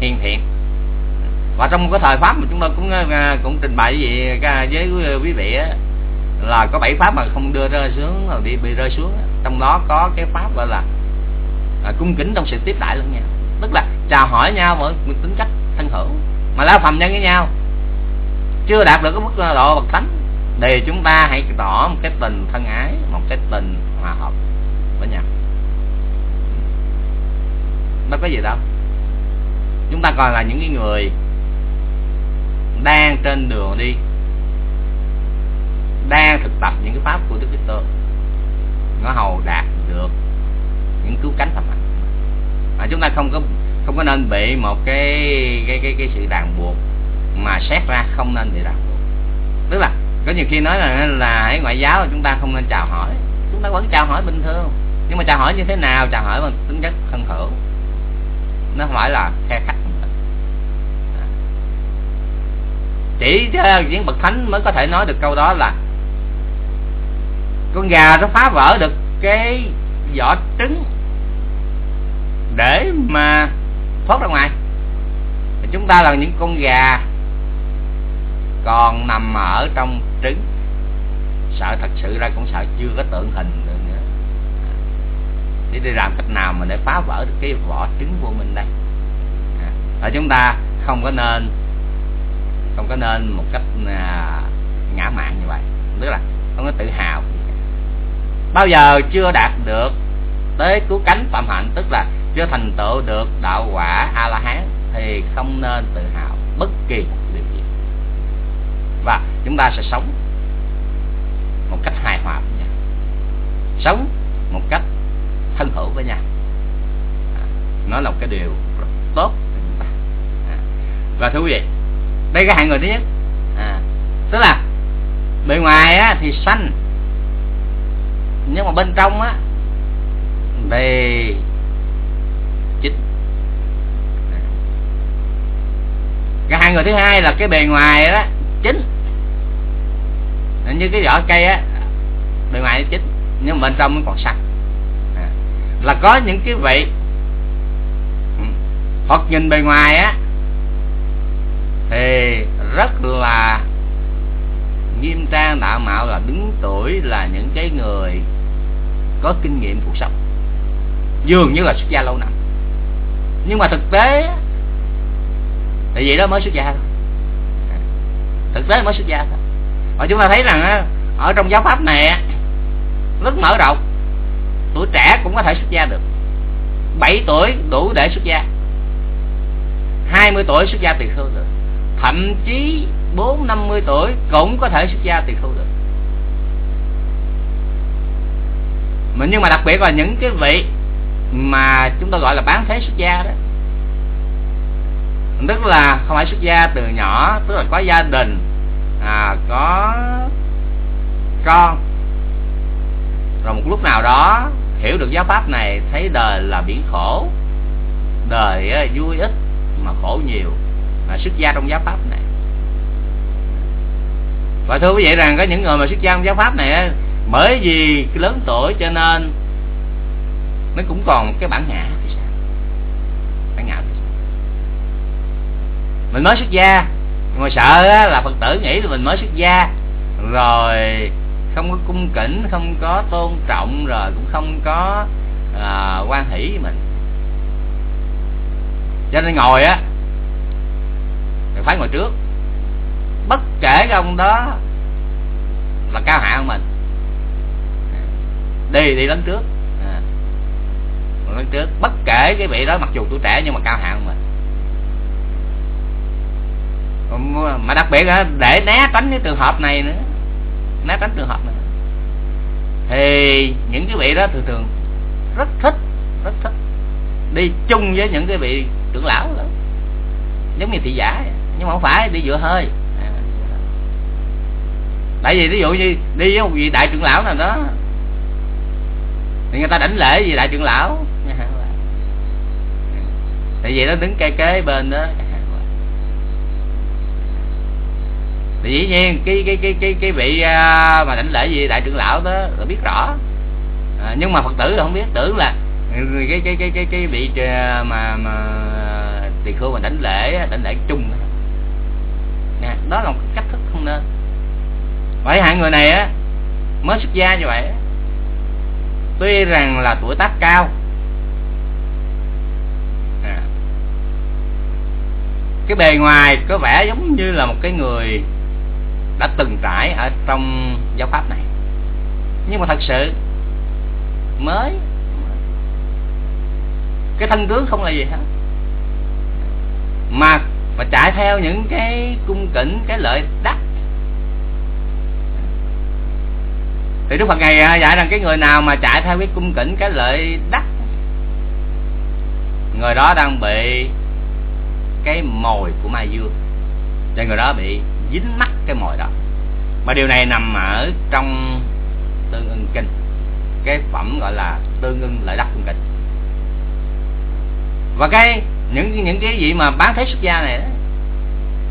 hiền thiện. Và trong một cái thời pháp mà chúng tôi cũng à, cũng trình bày gì à, với quý vị á, là có bảy pháp mà không đưa rơi xuống rồi đi bị rơi xuống. Trong đó có cái pháp gọi là à, cung kính trong sự tiếp đại lẫn nhau. Tức là chào hỏi nhau với tính cách thân hữu. Mà lao phàm nhân với nhau. Chưa đạt được cái mức độ bậc thánh thì chúng ta hãy tỏ một cái tình thân ái một cái tình hòa hợp với nhau. Nó có gì đâu. Chúng ta còn là những cái người đang trên đường đi đang thực tập những cái pháp của Đức Kitô nó hầu đạt được những cứu cánh thầm hạnh mà chúng ta không có không có nên bị một cái cái cái cái sự ràng buộc mà xét ra không nên bị ràng buộc. Tức là có nhiều khi nói là là hãy ngoại giáo chúng ta không nên chào hỏi. Chúng ta vẫn chào hỏi bình thường. Nhưng mà chào hỏi như thế nào? Chào hỏi bằng tính chất thân hữu. Nó không phải là khe khách chỉ những bậc thánh mới có thể nói được câu đó là con gà nó phá vỡ được cái vỏ trứng để mà thoát ra ngoài. Chúng ta là những con gà còn nằm ở trong trứng. Sợ thật sự ra cũng sợ chưa có tượng hình được nữa. Để đi làm cách nào mà để phá vỡ được cái vỏ trứng vô mình đây? À, ở chúng ta không có nên, không có nên một cách à, ngã mạn như vậy. Tức là không có tự hào bao giờ chưa đạt được tới cứu cánh phạm hạnh tức là chưa thành tựu được đạo quả a la hán thì không nên tự hào bất kỳ điều gì. Và chúng ta sẽ sống một cách hài hòa với nhau. Sống một cách thân hữu với nhau. À, nó là một cái điều rất tốt cho chúng ta. À, và quý vị đây cái hạng người thứ nhất. À, tức là bề ngoài á, thì xanh nhưng mà bên trong á về chính cái hai người thứ hai là cái bề ngoài đó chính như cái vỏ cây á bề ngoài chính nhưng mà bên trong nó còn sạch, à, là có những cái vị hoặc nhìn bề ngoài á thì rất là nghiêm trang, đạo mạo là đứng tuổi là những cái người có kinh nghiệm cuộc sống dường như là xuất gia lâu năm. Nhưng mà thực tế thì vậy đó mới xuất gia thôi. Thực tế mới xuất gia thôi. Và chúng ta thấy rằng ở trong giáo pháp này rất mở rộng. Tuổi trẻ cũng có thể xuất gia được. 7 tuổi đủ để xuất gia. 20 tuổi xuất gia tỳ khưu được. Thậm chí bốn năm mươi tuổi cũng có thể xuất gia tỳ khưu được. Mà nhưng mà đặc biệt là những cái vị mà chúng ta gọi là bán thế xuất gia đó tức là không phải xuất gia từ nhỏ tức là có gia đình à, có con. Rồi một lúc nào đó hiểu được giáo pháp này thấy đời là biển khổ đời vui ít mà khổ nhiều mà xuất gia trong giáo pháp này và thưa quý vị rằng có những người mà xuất gia trong giáo pháp này bởi vì lớn tuổi cho nên nó cũng còn một cái bản ngã thì sao? Bản ngã thì sao? Mình mới xuất gia nhưng mà sợ là phật tử nghĩ là mình mới xuất gia rồi không có cung kính không có tôn trọng rồi cũng không có à, quan hỷ với mình. Cho nên ngồi á phải ngồi trước bất kể cái ông đó là cao hạ hơn mình. Đi đi lên trước. À. lên trước, bất kể cái vị đó, mặc dù tuổi trẻ nhưng mà cao hạ hơn mình. Mà đặc biệt là để né tránh cái trường hợp này nữa. Né tránh trường hợp này. Thì những cái vị đó thường thường rất thích rất thích đi chung với những cái vị trưởng lão đó giống như thị giả nhưng mà không phải, đi dựa hơi tại vì ví dụ như đi với một vị đại trưởng lão nào đó thì người ta đảnh lễ gì đại trưởng lão. Tại vì nó đứng cây kế bên đó. Thì dĩ nhiên cái cái cái cái cái vị à, mà đảnh lễ gì đại trưởng lão đó là biết rõ. À, nhưng mà phật tử là không biết tưởng là cái cái cái cái cái vị à, mà mà à, tỳ khưu mà đánh lễ đánh lễ chung nè đó là một cách thức không nên vậy hạng người này á mới xuất gia như vậy tuy rằng là tuổi tác cao. À, cái bề ngoài có vẻ giống như là một cái người đã từng trải ở trong giáo pháp này. Nhưng mà thật sự mới cái thân tướng không là gì hết. Mà mà chạy theo những cái cung kính cái lợi đắc thì đức phật ngày à, dạy rằng cái người nào mà chạy theo cái cung kính cái lợi đắc người đó đang bị cái mồi của ma dương cho người đó bị dính mắc cái mồi đó. Mà điều này nằm ở trong tương ưng kinh. Cái phẩm gọi là tương ưng lợi đắc cung kính. Và cái những những cái gì mà bán thế xuất gia này đó,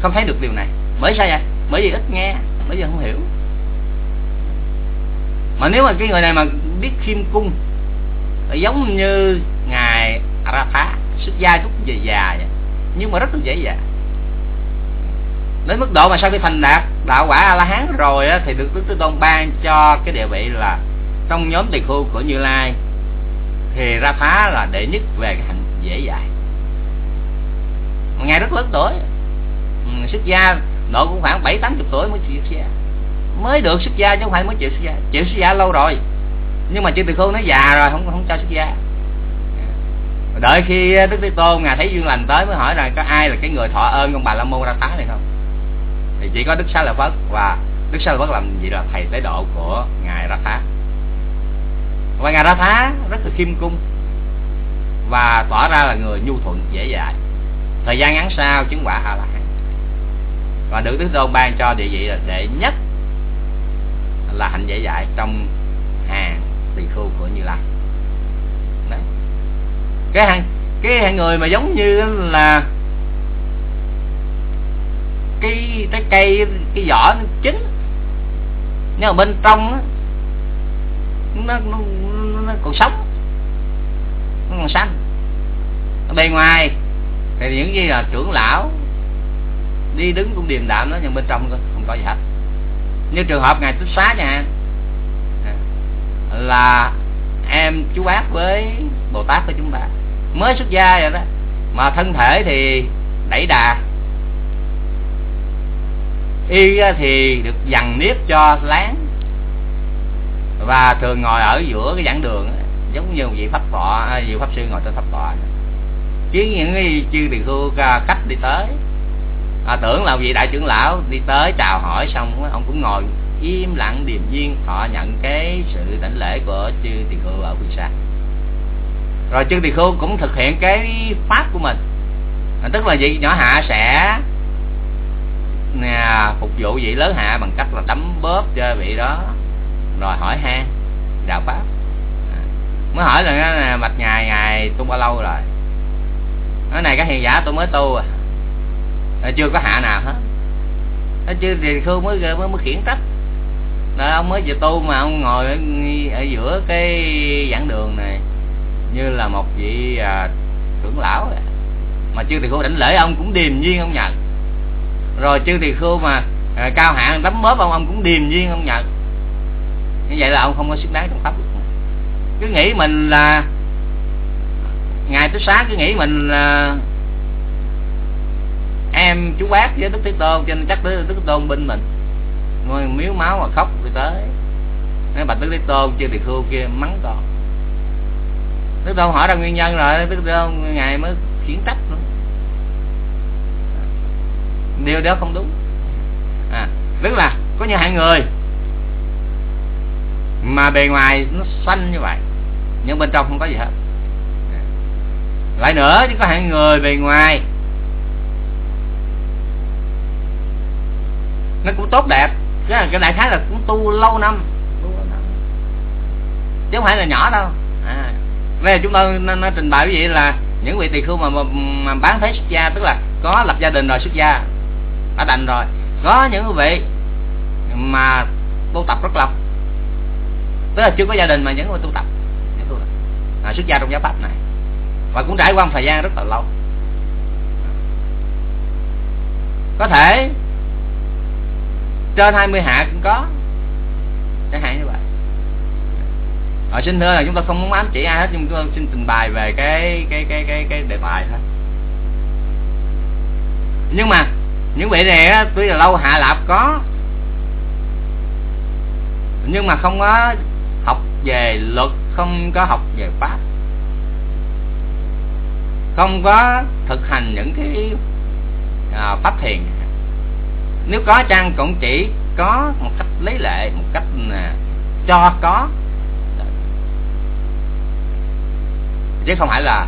không thấy được điều này. Bởi sao vậy? Bởi vì ít nghe bởi vì không hiểu mà nếu mà cái người này mà biết khiêm cung giống như ngài Arafat xuất gia chút về già vậy nhưng mà rất là dễ dàng. Đến mức độ mà sau khi thành đạt đạo quả a la hán rồi á, thì được đức thế tôn ban cho cái địa vị là trong nhóm tỳ khu của như lai. Thì ra phá là đệ nhất về cái hạnh dễ dạy ngài rất lớn tuổi. Ừ, xuất gia độ cũng khoảng bảy tám chục tuổi mới xuất gia mới được xuất gia chứ không phải mới chịu xuất gia. Chịu xuất gia lâu rồi. Nhưng mà chư từ khôn nó già rồi, không không cho xuất gia. Đợi khi đức thế tôn, ngài thấy duyên lành tới mới hỏi rằng, có ai là cái người thọ ơn ông bà la môn ra phá này không? Thì chỉ có đức xá lợi phất và đức xá lợi phất làm gì là thầy tế độ của ngài ra phá và ngài ra phá rất là khiêm cung và tỏ ra là người nhu thuận, dễ dãi. Thời gian ngắn sau, chứng quả a la hán và được đức tôn ban cho địa vị là đệ nhất là hạnh dễ dãi trong hàng tỳ khu của như lai. Đấy. Cái hàng cái người mà giống như là cái trái cây cái vỏ nó chín nhưng mà bên trong nó, nó, nó, nó còn sống nó còn xanh ở bên ngoài thì những gì là trưởng lão đi đứng cũng điềm đạm đó nhưng bên trong không có gì hết như trường hợp ngày túc xá nha. Là em chú bác với bồ tát của chúng ta. Mới xuất gia vậy đó. Mà thân thể thì đẩy đà. Y thì được dằn nếp cho láng. Và thường ngồi ở giữa cái giảng đường giống như một vị pháp tọa à, vị pháp sư ngồi trên pháp tọa. Chứ những cái chư tỳ khu khách à, đi tới à, tưởng là vị đại trưởng lão đi tới chào hỏi xong ông cũng ngồi im lặng điềm nhiên họ nhận cái sự đảnh lễ của chư tỳ khưu ở phương xa rồi chư tỳ khưu cũng thực hiện cái pháp của mình. À, tức là vị nhỏ hạ sẽ à, phục vụ vị lớn hạ bằng cách là đấm bóp cho vị đó rồi hỏi han đạo pháp. À, mới hỏi là à, mạch ngày ngài ngài tu bao lâu rồi? Nói này cái hiền giả tôi mới tu à, à chưa có hạ nào hết nó ờ, chưa thì khương mới mới mới khiển trách. Đó, ông mới về tu mà ông ngồi ở, ở giữa cái giảng đường này như là một vị à, trưởng lão mà chưa thì khương đảnh lễ ông cũng điềm nhiên ông nhận. Rồi chưa thì khưu mà à, cao hạng đấm bóp ông ông cũng điềm nhiên ông nhận. Như vậy là ông không có xứng đáng trong pháp cứ nghĩ mình là ngày tới sáng cứ nghĩ mình là em chú bác với đức thế tôn cho nên chắc đức thế tôn bên mình. Ngồi miếu máu mà khóc đi tới. Cái bạch đức thế tôn chưa thì khưu kia mắng con đức tôn hỏi ra nguyên nhân rồi đức tôn ngày mới khiển trách nữa. Điều đó không đúng. À, tức là có những hạng người mà bề ngoài nó xanh như vậy nhưng bên trong không có gì hết. Lại nữa chứ có hạng người bề ngoài nó cũng tốt đẹp. Cái cái đại khái là cũng tu lâu năm. Chứ không phải là nhỏ đâu. À. Bây giờ chúng tôi nó, nó trình bày với vậy là những vị tỳ khưu mà, mà, mà bán thế xuất gia tức là có lập gia đình rồi xuất gia đã đành rồi. Có những vị mà tu tập rất lâu. Tức là chưa có gia đình mà vẫn tu tập. À, xuất gia trong giáo pháp này. Và cũng trải qua một thời gian rất là lâu. Có thể trên 20 hạ cũng có. Chẳng hạn như vậy. Ở xin thưa là chúng ta không muốn ám chỉ ai hết nhưng chúng tôi xin trình bày về cái cái cái cái cái đề tài thôi. Nhưng mà những vị này á, tuy là lâu hạ lạp có nhưng mà không có học về luật không có học về pháp không có thực hành những cái à, pháp thiền nếu có chăng cũng chỉ có một cách lấy lệ một cách à, cho có. Chứ không phải là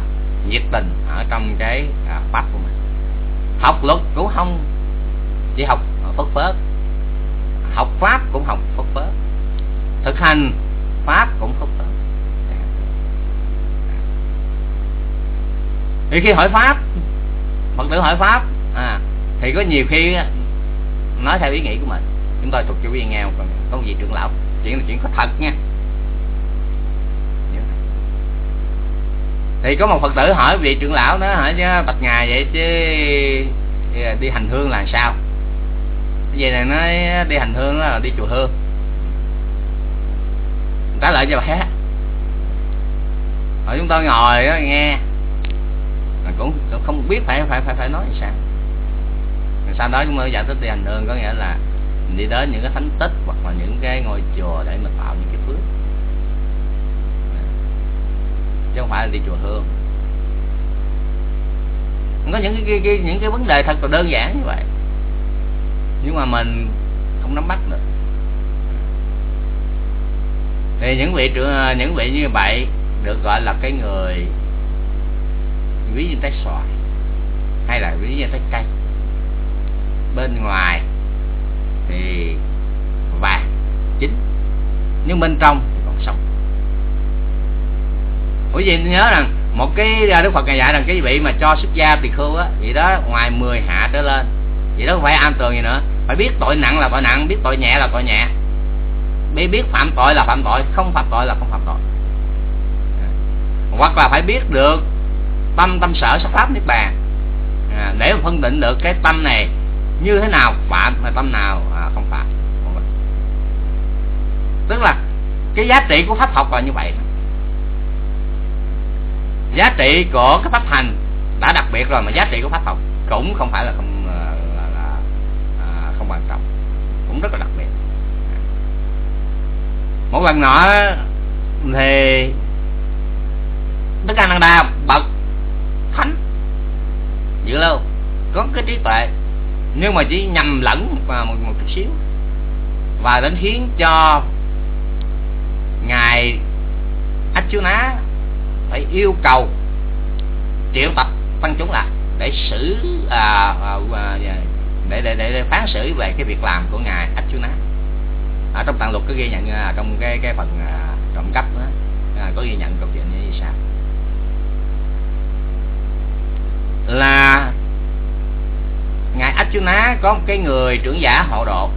nhiệt tình ở trong cái à, pháp của mình. Học luật cũng không chỉ học phất phớt học pháp cũng học phất phớt thực hành pháp cũng phất phớt. Thì khi hỏi pháp phật tử hỏi pháp à, thì có nhiều khi nói theo ý nghĩ của mình. Chúng tôi thuộc cho vị nghèo còn có gì trưởng lão. Chuyện là chuyện có thật nha. Thì có một phật tử hỏi vị trưởng lão nó hỏi chứ, bạch ngài vậy chứ đi hành hương là sao? Vậy này nói, đi hành hương là đi chùa hương. Trả lời cho bé khác. Rồi chúng tôi ngồi đó nghe. Mà cũng không biết phải phải phải phải nói sao sau đó chúng tôi giải thích đi hành hương có nghĩa là mình đi đến những cái thánh tích hoặc là những cái ngôi chùa để mình tạo những cái phước. Chứ không phải là đi chùa hương. Có những cái, cái, cái những cái vấn đề thật là đơn giản như vậy. Nhưng mà mình không nắm bắt được. Thì những vị trưởng những vị như vậy được gọi là cái người ví như trái xoài hay là ví như trái cây bên ngoài thì vàng chín. Nhưng bên trong thì còn sống quý vị nhớ rằng một cái à, đức phật ngài dạy rằng cái vị mà cho xuất gia tỳ khưu á vậy đó ngoài 10 hạ trở lên vậy đó không phải an tường gì nữa. Phải biết tội nặng là tội nặng biết tội nhẹ là tội nhẹ. Biết biết phạm tội là phạm tội không phạm tội là không phạm tội. Hoặc là phải biết được tâm tâm sở sắc pháp niết bàn. À, để phân định được cái tâm này như thế nào? Phạm mà tâm nào? À, không phạm tức là cái giá trị của pháp học là như vậy giá trị của cái pháp hành đã đặc biệt rồi mà giá trị của pháp học cũng không phải là không là, là, là à, không quan trọng. Cũng rất là đặc biệt. Một lần nọ thì đức a đa bậc thánh dữ lâu có cái trí tuệ nhưng mà chỉ nhầm lẫn một, một, một chút xíu. Và đến khiến cho ngài Ná phải yêu cầu triệu tập tăng chúng lại để xử à, à, à, để, để để để phán xử về cái việc làm của ngài Ná ở trong tạng luật có ghi nhận à, trong cái cái phần à, trộm cắp đó, à, có ghi nhận câu chuyện như sao là ngài Ná có một cái người trưởng giả hộ độ.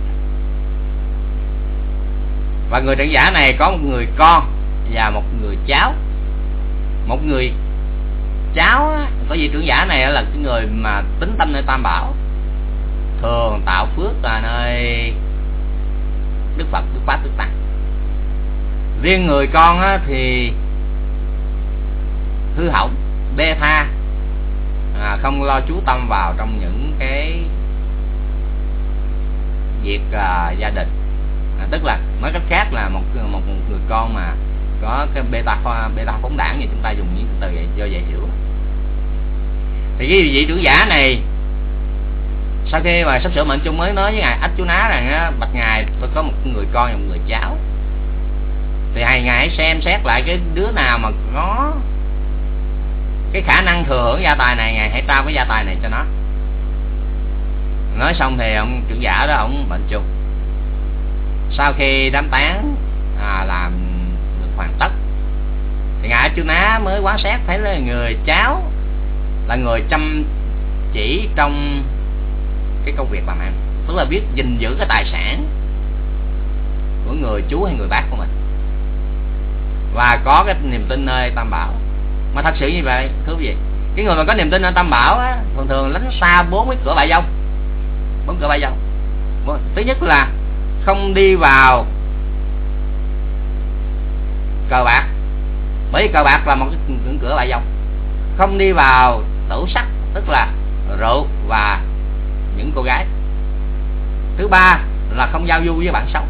Và người trưởng giả này có một người con và một người cháu. Một người cháu có vị trưởng giả này là cái người mà tính tâm nơi tam bảo. Thường tạo phước là nơi đức phật đức pháp đức tăng. Riêng người con á, thì hư hỏng bê tha à, không lo chú tâm vào trong những cái việc à, gia đình. À, tức là nói cách khác là một một người con mà có cái beta beta phóng đảng thì chúng ta dùng những từ vậy cho dễ hiểu. Thì cái vị trưởng giả này sau khi mà sắp sửa mệnh chung mới nói với ngài ách chú ná rằng á, bạch ngài tôi có một người con và một người cháu. Thì hai ngài hãy xem xét lại cái đứa nào mà có cái khả năng thừa hưởng gia tài này ngài hãy trao cái gia tài này cho nó. Nói xong thì ông trưởng giả đó ông bệnh chung sau khi đám tán à, làm được hoàn tất thì ngài chú ná mới quán xét thấy là người cháu là người chăm chỉ trong cái công việc làm ăn tức là biết gìn giữ cái tài sản của người chú hay người bác của mình. Và có cái niềm tin nơi tam bảo mà thật sự như vậy thưa quý vị. Cái người mà có niềm tin ở tam bảo á, thường thường lánh xa bốn cái cửa bại dông. Bốn cửa bại dông. Thứ nhất là không đi vào cờ bạc. Bởi vì cờ bạc là một cái cửa bại dông. Không đi vào tủ sắt tức là rượu và những cô gái. Thứ ba là không giao du với bạn xấu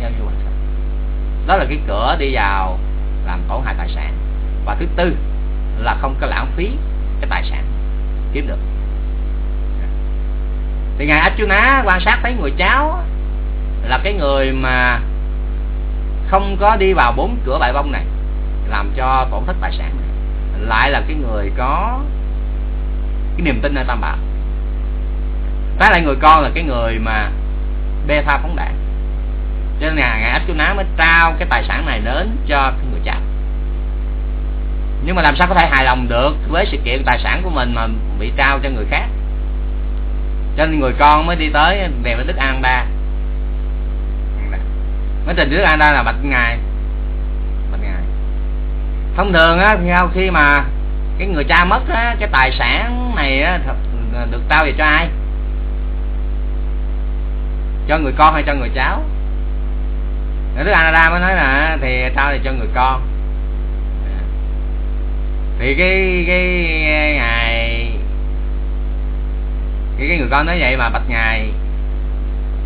giao du bạn sống. Đó là cái cửa đi vào làm tổn hại tài sản và thứ tư là không có lãng phí cái tài sản kiếm được. Thì ngài Achuna quan sát thấy người cháu là cái người mà không có đi vào bốn cửa bại bông này, làm cho tổn thất tài sản. Này lại là cái người có cái niềm tin ở tam bảo. Trái lại người con là cái người mà bê tha phóng đạn. Cho nên ngài ách ná mới trao cái tài sản này đến cho cái người cháu nhưng mà làm sao có thể hài lòng được với sự kiện tài sản của mình mà bị trao cho người khác? Cho nên người con mới đi tới đèo với đức an đa mới trình đức an đa là bạch ngài. Bạch ngài. Thông thường á khi mà cái người cha mất á cái tài sản này á, được trao về cho ai? Cho người con hay cho người cháu? Đức An đa mới nói là thì trao thì cho người con thì cái cái ngài cái, cái người con nói vậy mà bạch ngài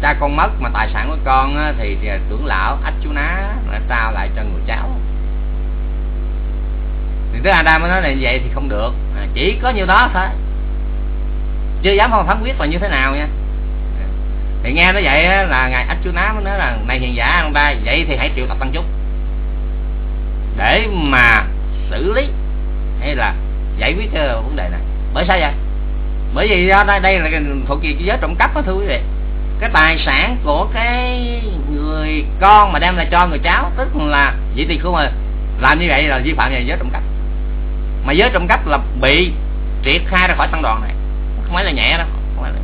cha con mất mà tài sản của con á, thì trưởng lão ách chú ná là trao lại cho người cháu. Thì tức Adam mới nói là vậy thì không được. À, chỉ có nhiêu đó thôi. Chưa dám không phán quyết là như thế nào nha. Thì nghe nó vậy là ngài ách chú ná mới nói là này hiền giả ông ta vậy thì hãy triệu tập tăng chúc để mà xử lý hay là giải quyết cái vấn đề này. Bởi sao vậy? Bởi vì đây đây là thuộc về cái giới trộm cắp đó, thưa quý vị. Cái tài sản của cái người con mà đem lại cho người cháu, tức là vậy thì không mà làm như vậy là vi phạm về giới trộm cắp. Mà giới trộm cắp là bị triệt khai ra khỏi tăng đoàn này. Không phải là nhẹ đâu, không phải là...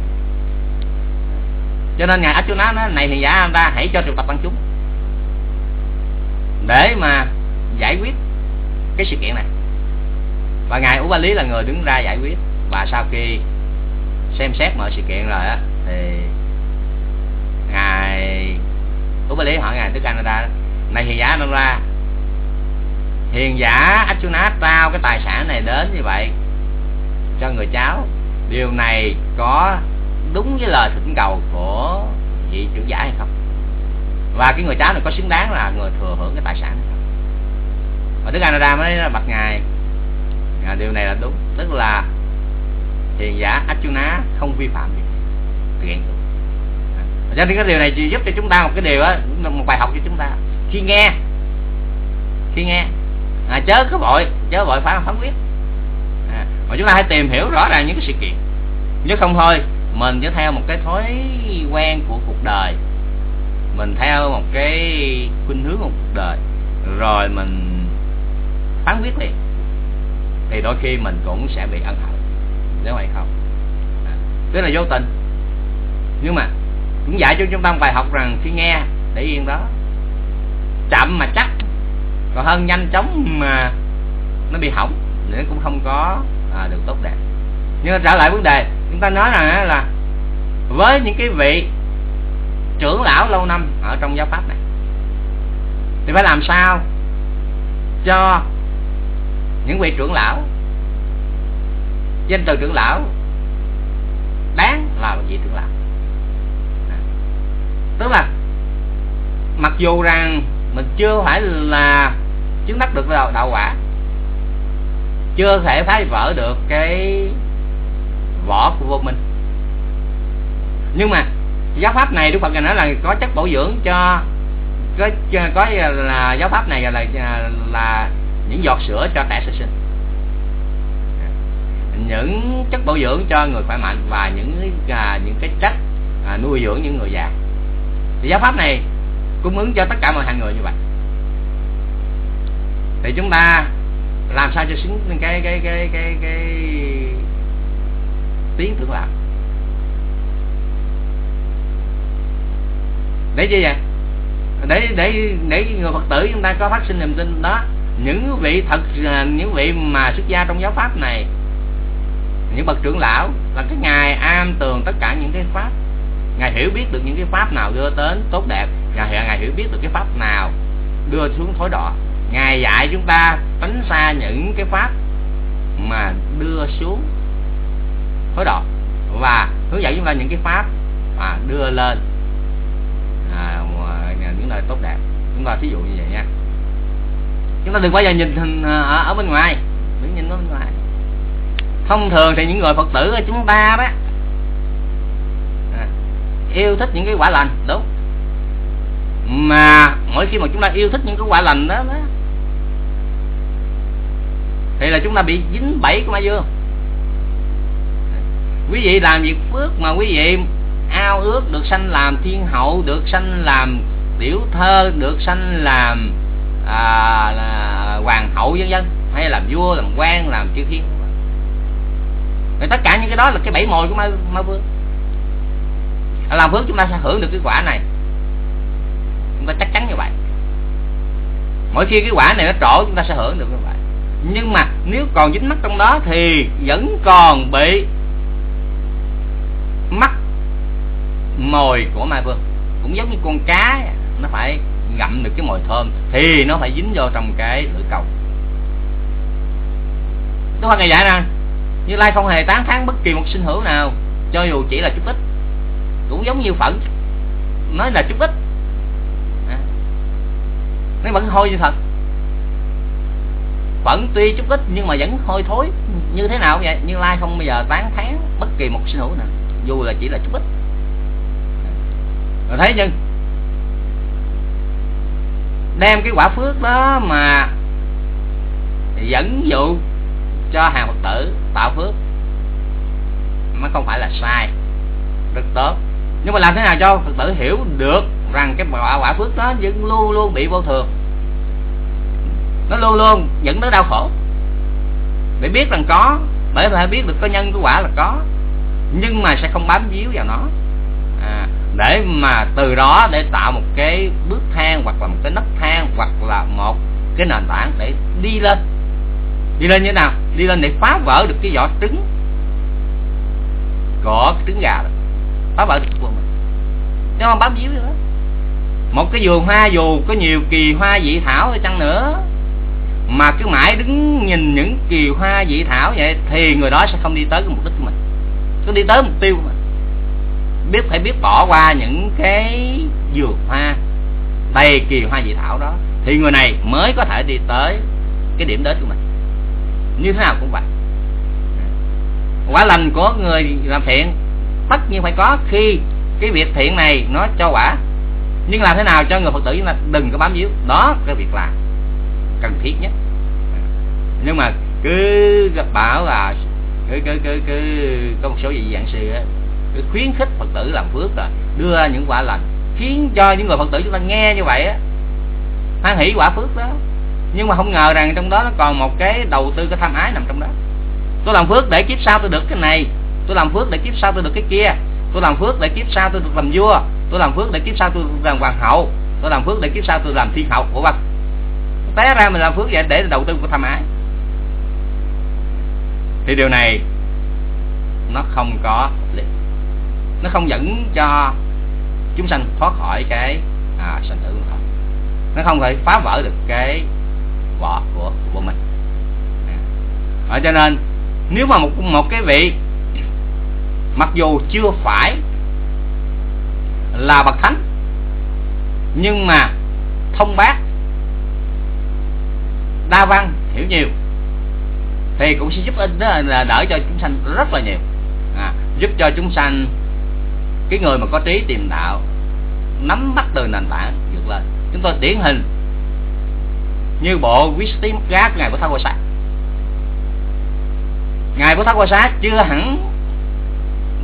cho nên ngài chú nói, này thì giả anh ta hãy cho triệu tập tăng chúng để mà giải quyết cái sự kiện này và ngài Úc Ba Lý là người đứng ra giải quyết. Và sau khi xem xét mọi sự kiện rồi á, thì ngài Úc Ba Lý hỏi ngài Đức Canada này hiền giả đâu ra, hiền giả Achuna trao cái tài sản này đến như vậy cho người cháu. Điều này có đúng với lời thỉnh cầu của vị trưởng giả hay không? Và cái người cháu này có xứng đáng là người thừa hưởng cái tài sản hay không? Và Đức Canada mới bạch ngài à, điều này là đúng. Tức là hiền giả Achuna không vi phạm việc thực được. Cho nên cái điều này chỉ giúp cho chúng ta một cái điều đó, một bài học cho chúng ta. Khi nghe khi nghe à, chớ có vội chớ vội phán phán quyết. À, mà chúng ta hãy tìm hiểu rõ ràng những cái sự kiện. Nếu không thôi mình chỉ theo một cái thói quen của cuộc đời. Mình theo một cái khuynh hướng của cuộc đời. Rồi mình phán quyết liền thì đôi khi mình cũng sẽ bị ân hận. Nếu vậy không? À, tức là vô tình. Nhưng mà cũng dạy cho chúng ta một bài học rằng khi nghe để yên đó. Chậm mà chắc còn hơn nhanh chóng mà nó bị hỏng thì nó cũng không có à, được tốt đẹp. Nhưng trả trở lại vấn đề chúng ta nói rằng là với những cái vị trưởng lão lâu năm ở trong giáo pháp này thì phải làm sao cho những vị trưởng lão danh từ trưởng lão đáng là vị trưởng lão. Tức là mặc dù rằng mình chưa phải là chứng đắc được đạo, đạo quả chưa thể phá vỡ được cái vỏ của vô minh. Nhưng mà giáo pháp này đức phật nói là có chất bổ dưỡng cho có có là giáo pháp này là là, là những giọt sữa cho trẻ sơ sinh. Những chất bổ dưỡng cho người khỏe mạnh và những à, những cái chất à, nuôi dưỡng những người già. Thì giáo pháp này cung ứng cho tất cả mọi hạng người như vậy. Thì chúng ta làm sao cho xứng cái cái cái cái cái tiếng tưởng lạc để chi vậy? Để để để người phật tử chúng ta có phát sinh niềm tin đó những vị thật à, những vị mà xuất gia trong giáo pháp này những bậc trưởng lão là cái ngài am tường tất cả những cái pháp. Ngài hiểu biết được những cái pháp nào đưa đến tốt đẹp ngài ngài hiểu biết được cái pháp nào đưa xuống thối đọa ngài dạy chúng ta tránh xa những cái pháp mà đưa xuống thối đọa và hướng dẫn chúng ta những cái pháp à, đưa lên à, những nơi tốt đẹp. Chúng ta thí dụ như vậy nha chúng ta đừng bao giờ nhìn hình à, ở, ở bên ngoài. Đừng nhìn ở bên ngoài. Thông thường thì những người phật tử của chúng ta đó à, yêu thích những cái quả lành đúng. Mà mỗi khi mà chúng ta yêu thích những cái quả lành đó, đó thì là chúng ta bị dính bẫy của ma dương. Quý vị làm việc phước mà quý vị ao ước được sanh làm thiên hậu được sanh làm tiểu thơ được sanh làm à, là hoàng hậu vân dân. Hay làm vua làm quan làm chư thiên. Rồi tất cả những cái đó là cái bẫy mồi của ma, ma vương. Làm phước chúng ta sẽ hưởng được cái quả này. Chúng ta chắc chắn như vậy. Mỗi khi cái quả này nó trổ chúng ta sẽ hưởng được như vậy. Nhưng mà nếu còn dính mắt trong đó thì vẫn còn bị mắt mồi của ma vương. Cũng giống như con cá nó phải ngậm được cái mồi thơm thì nó phải dính vô trong cái lưỡi cầu. Đức Phật ngày dạy nè, Như Lai không hề tán thán bất kỳ một sinh hữu nào, Cho dù chỉ là chút ít, Cũng giống như phận Nói là chút ít. À. Nó vẫn hôi như thật Phận tuy chút ít nhưng mà vẫn hôi thối. Như thế nào vậy Như Lai không bao giờ tán thán bất kỳ một sinh hữu nào, Dù là chỉ là chút ít. À. Rồi thấy nhưng đem cái quả phước đó mà dẫn dụ cho hàng phật tử tạo phước. Nó không phải là sai rất tốt. Nhưng mà làm thế nào cho phật tử hiểu được rằng cái quả quả phước đó vẫn luôn luôn bị vô thường? Nó luôn luôn dẫn tới đau khổ. Để biết rằng có bởi phải biết được có nhân có quả là có. Nhưng mà sẽ không bám víu vào nó. À, để mà từ đó để tạo một cái bước thang hoặc là một cái nấc thang hoặc là một cái nền tảng để đi lên. Đi lên như thế nào? Đi lên để phá vỡ được cái vỏ trứng. Của cái trứng gà đó. Phá vỡ được của mình. Nếu mà bám víu nữa một cái vườn hoa dù có nhiều kỳ hoa dị thảo hay chăng nữa, mà cứ mãi đứng nhìn những kỳ hoa dị thảo vậy thì người đó sẽ không đi tới cái mục đích của mình. Cứ đi tới mục tiêu của mình biết phải biết bỏ qua những cái dược hoa đầy kỳ hoa dị thảo đó thì người này mới có thể đi tới cái điểm đến của mình. Như thế nào cũng vậy. Quả lành của người làm thiện tất nhiên phải có khi cái việc thiện này nó cho quả. Nhưng làm thế nào cho người phật tử chúng ta đừng có bám víu đó cái việc làm cần thiết nhất. Nhưng mà cứ bảo là cứ cứ cứ, cứ có một số vị giảng sư khuyến khích phật tử làm phước rồi đưa ra những quả lành, khiến cho những người phật tử chúng ta nghe như vậy á, hoan hỷ quả phước đó. Nhưng mà không ngờ rằng trong đó nó còn một cái đầu tư, cái tham ái nằm trong đó. Tôi làm phước để kiếp sau tôi được cái này, tôi làm phước để kiếp sau tôi được cái kia, tôi làm phước để kiếp sau tôi được làm vua, tôi làm phước để kiếp sau tôi được làm hoàng hậu, tôi làm phước để kiếp sau tôi làm thiên hậu của vân. Té ra mình làm phước vậy để đầu tư của tham ái. Thì điều này nó không có nó không dẫn cho chúng sanh thoát khỏi cái à, sanh tử nó không thể phá vỡ được cái vỏ của của mình à. cho nên nếu mà một một cái vị mặc dù chưa phải là bậc thánh nhưng mà thông bác đa văn hiểu nhiều thì cũng sẽ giúp ích đó là đỡ cho chúng sanh rất là nhiều à, giúp cho chúng sanh cái người mà có trí tìm đạo, nắm bắt từ nền tảng, vượt lên. Chúng tôi điển hình như bộ Wisdom Gap của ngài Bố Qua Sát. Ngài của Thác Qua Sát chưa hẳn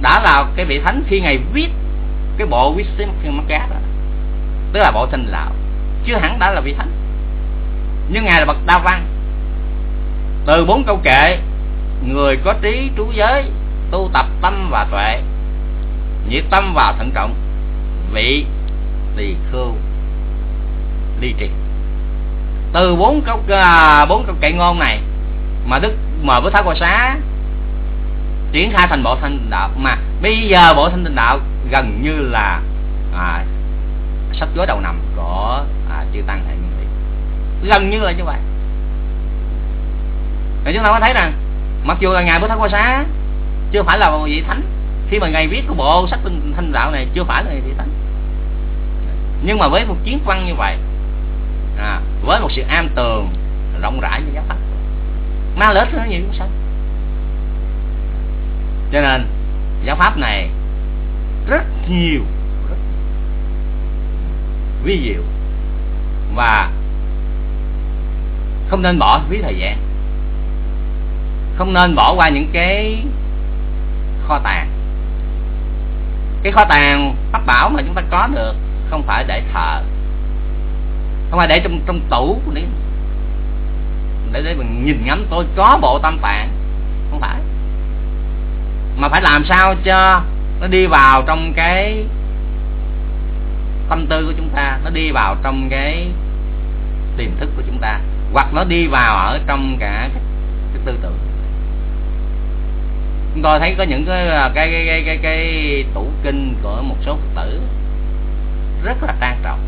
đã là cái vị thánh khi ngài viết cái bộ Wisdom Gap đó. Tức là bộ thanh lão chưa hẳn đã là vị thánh. Nhưng ngài là bậc đa văn. Từ bốn câu kệ, người có trí trú giới, tu tập tâm và tuệ nhiệt tâm vào thận trọng vị tỳ khưu ly trì. Từ bốn câu à, bốn câu kệ ngôn này mà đức mời với thái Quan xá triển khai thành bộ thanh đạo mà bây giờ bộ thanh tịnh đạo gần như là à, sách gối đầu nằm của à, chư tăng hệ nguyên lý. Gần như là như vậy. Thì chúng ta có thấy rằng mặc dù là ngài bố thất Quan xá chưa phải là một vị thánh khi mà ngài viết cái bộ sách tinh thanh đạo này chưa phải là vị thánh nhưng mà với một chiến văn như vậy à, với một sự am tường rộng rãi như giáo pháp ma lết nó nhiều chúng sanh cho nên giáo pháp này rất nhiều rất vi diệu và không nên bỏ phí thời gian không nên bỏ qua những cái kho tàng cái kho tàng pháp bảo mà chúng ta có được không phải để thờ. Không phải để trong trong tủ để để để mình nhìn ngắm tôi có bộ tam tạng. Không phải. Mà phải làm sao cho nó đi vào trong cái tâm tư của chúng ta nó đi vào trong cái tiềm thức của chúng ta hoặc nó đi vào ở trong cả cái, cái tư tưởng chúng tôi thấy có những cái cái cái cái cái, cái tủ kinh của một số phật tử rất là trang trọng.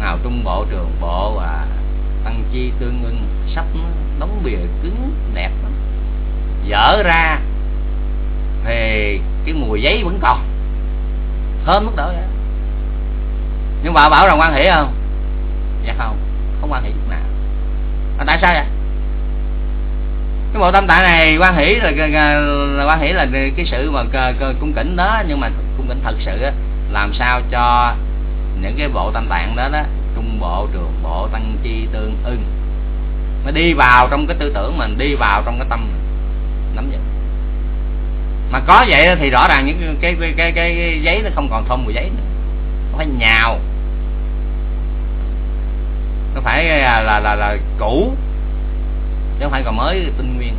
Nào trung bộ trường bộ và tăng chi tương ưng sắp đóng bìa cứng đẹp lắm. Dở ra thì cái mùi giấy vẫn còn thơm mức độ vậy. Nhưng bà bảo rằng quan hệ không? Dạ không không quan hệ chút nào. À, tại sao vậy? Cái bộ tâm tạng này quan hỷ là, là, là quan hỷ là cái sự mà cung kính đó nhưng mà cung kính thật sự làm sao cho những cái bộ tâm tạng đó đó trung bộ trường bộ tăng chi tương ưng nó đi vào trong cái tư tưởng mình đi vào trong cái tâm mình. Nắm giữ. Mà có vậy thì rõ ràng những cái cái cái, cái giấy nó không còn thơm mùi giấy nữa. Nó phải nhào. Nó phải là là là, là cũ chứ không phải còn mới tinh nguyên.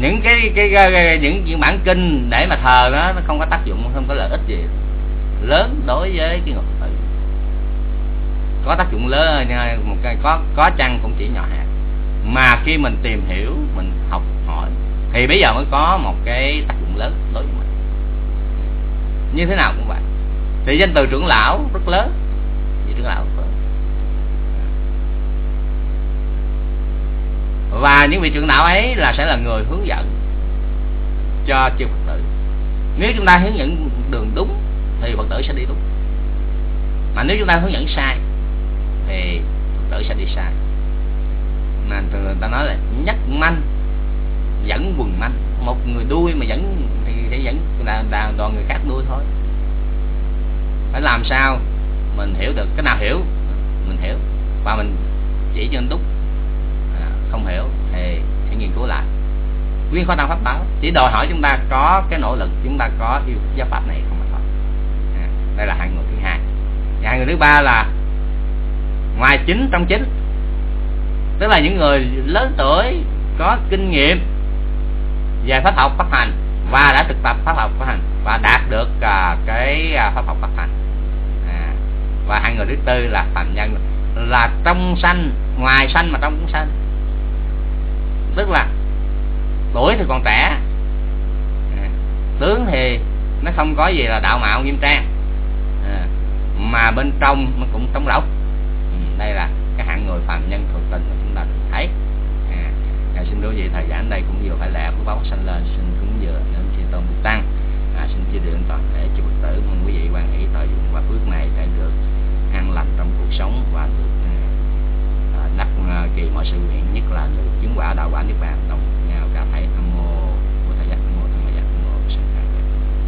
Những cái cái, cái những những bản kinh để mà thờ đó nó không có tác dụng không có lợi ích gì. Lớn đối với cái người tử có tác dụng lớn một cái có có chăng cũng chỉ nhỏ hạt mà khi mình tìm hiểu mình học hỏi thì bây giờ mới có một cái tác dụng lớn đối với mình. Như thế nào cũng vậy. Thì danh từ trưởng lão rất lớn. Vì trưởng lão rất lớn và những vị trưởng đạo ấy là sẽ là người hướng dẫn cho chư phật tử. Nếu chúng ta hướng dẫn đường đúng, thì phật tử sẽ đi đúng. Mà nếu chúng ta hướng dẫn sai, thì phật tử sẽ đi sai. Mà người ta nói là nhắc manh, dẫn quần manh. Một người đuôi mà dẫn thì sẽ dẫn, là đoàn người khác đuôi thôi. Phải làm sao mình hiểu được, cái nào hiểu, mình hiểu. Và mình chỉ cho anh đúng không hiểu thì hãy nghiên cứu lại. Nguyên khoa tăng pháp báo chỉ đòi hỏi chúng ta có cái nỗ lực chúng ta có yêu giáo pháp này không mà thôi à, đây là hai người thứ hai. Và hai người thứ ba là ngoài chính trong chính. Tức là những người lớn tuổi có kinh nghiệm về pháp học pháp hành và đã thực tập pháp học pháp hành và đạt được uh, cái uh, pháp học pháp hành. À, và hai người thứ tư là phạm nhân là trong sanh ngoài sanh mà trong cũng sanh tức là tuổi thì còn trẻ. À, tướng thì nó không có gì là đạo mạo nghiêm trang. À, mà bên trong nó cũng trống rỗng. Ừ, đây là cái hạng người phàm nhân thuộc tình mà chúng ta thường thấy. À, xin đối vị thời gian đây cũng vừa phải lẽ của báo sanh lên xin cúng dừa đến chư tôn bồ tăng. À, xin chia điện toàn thể chư phật tử mong quý vị quan hỷ thời dụng và phước này để được an lành trong cuộc sống và được kỳ mọi sự nguyện nhất là được chứng quả đạo quả niết bàn.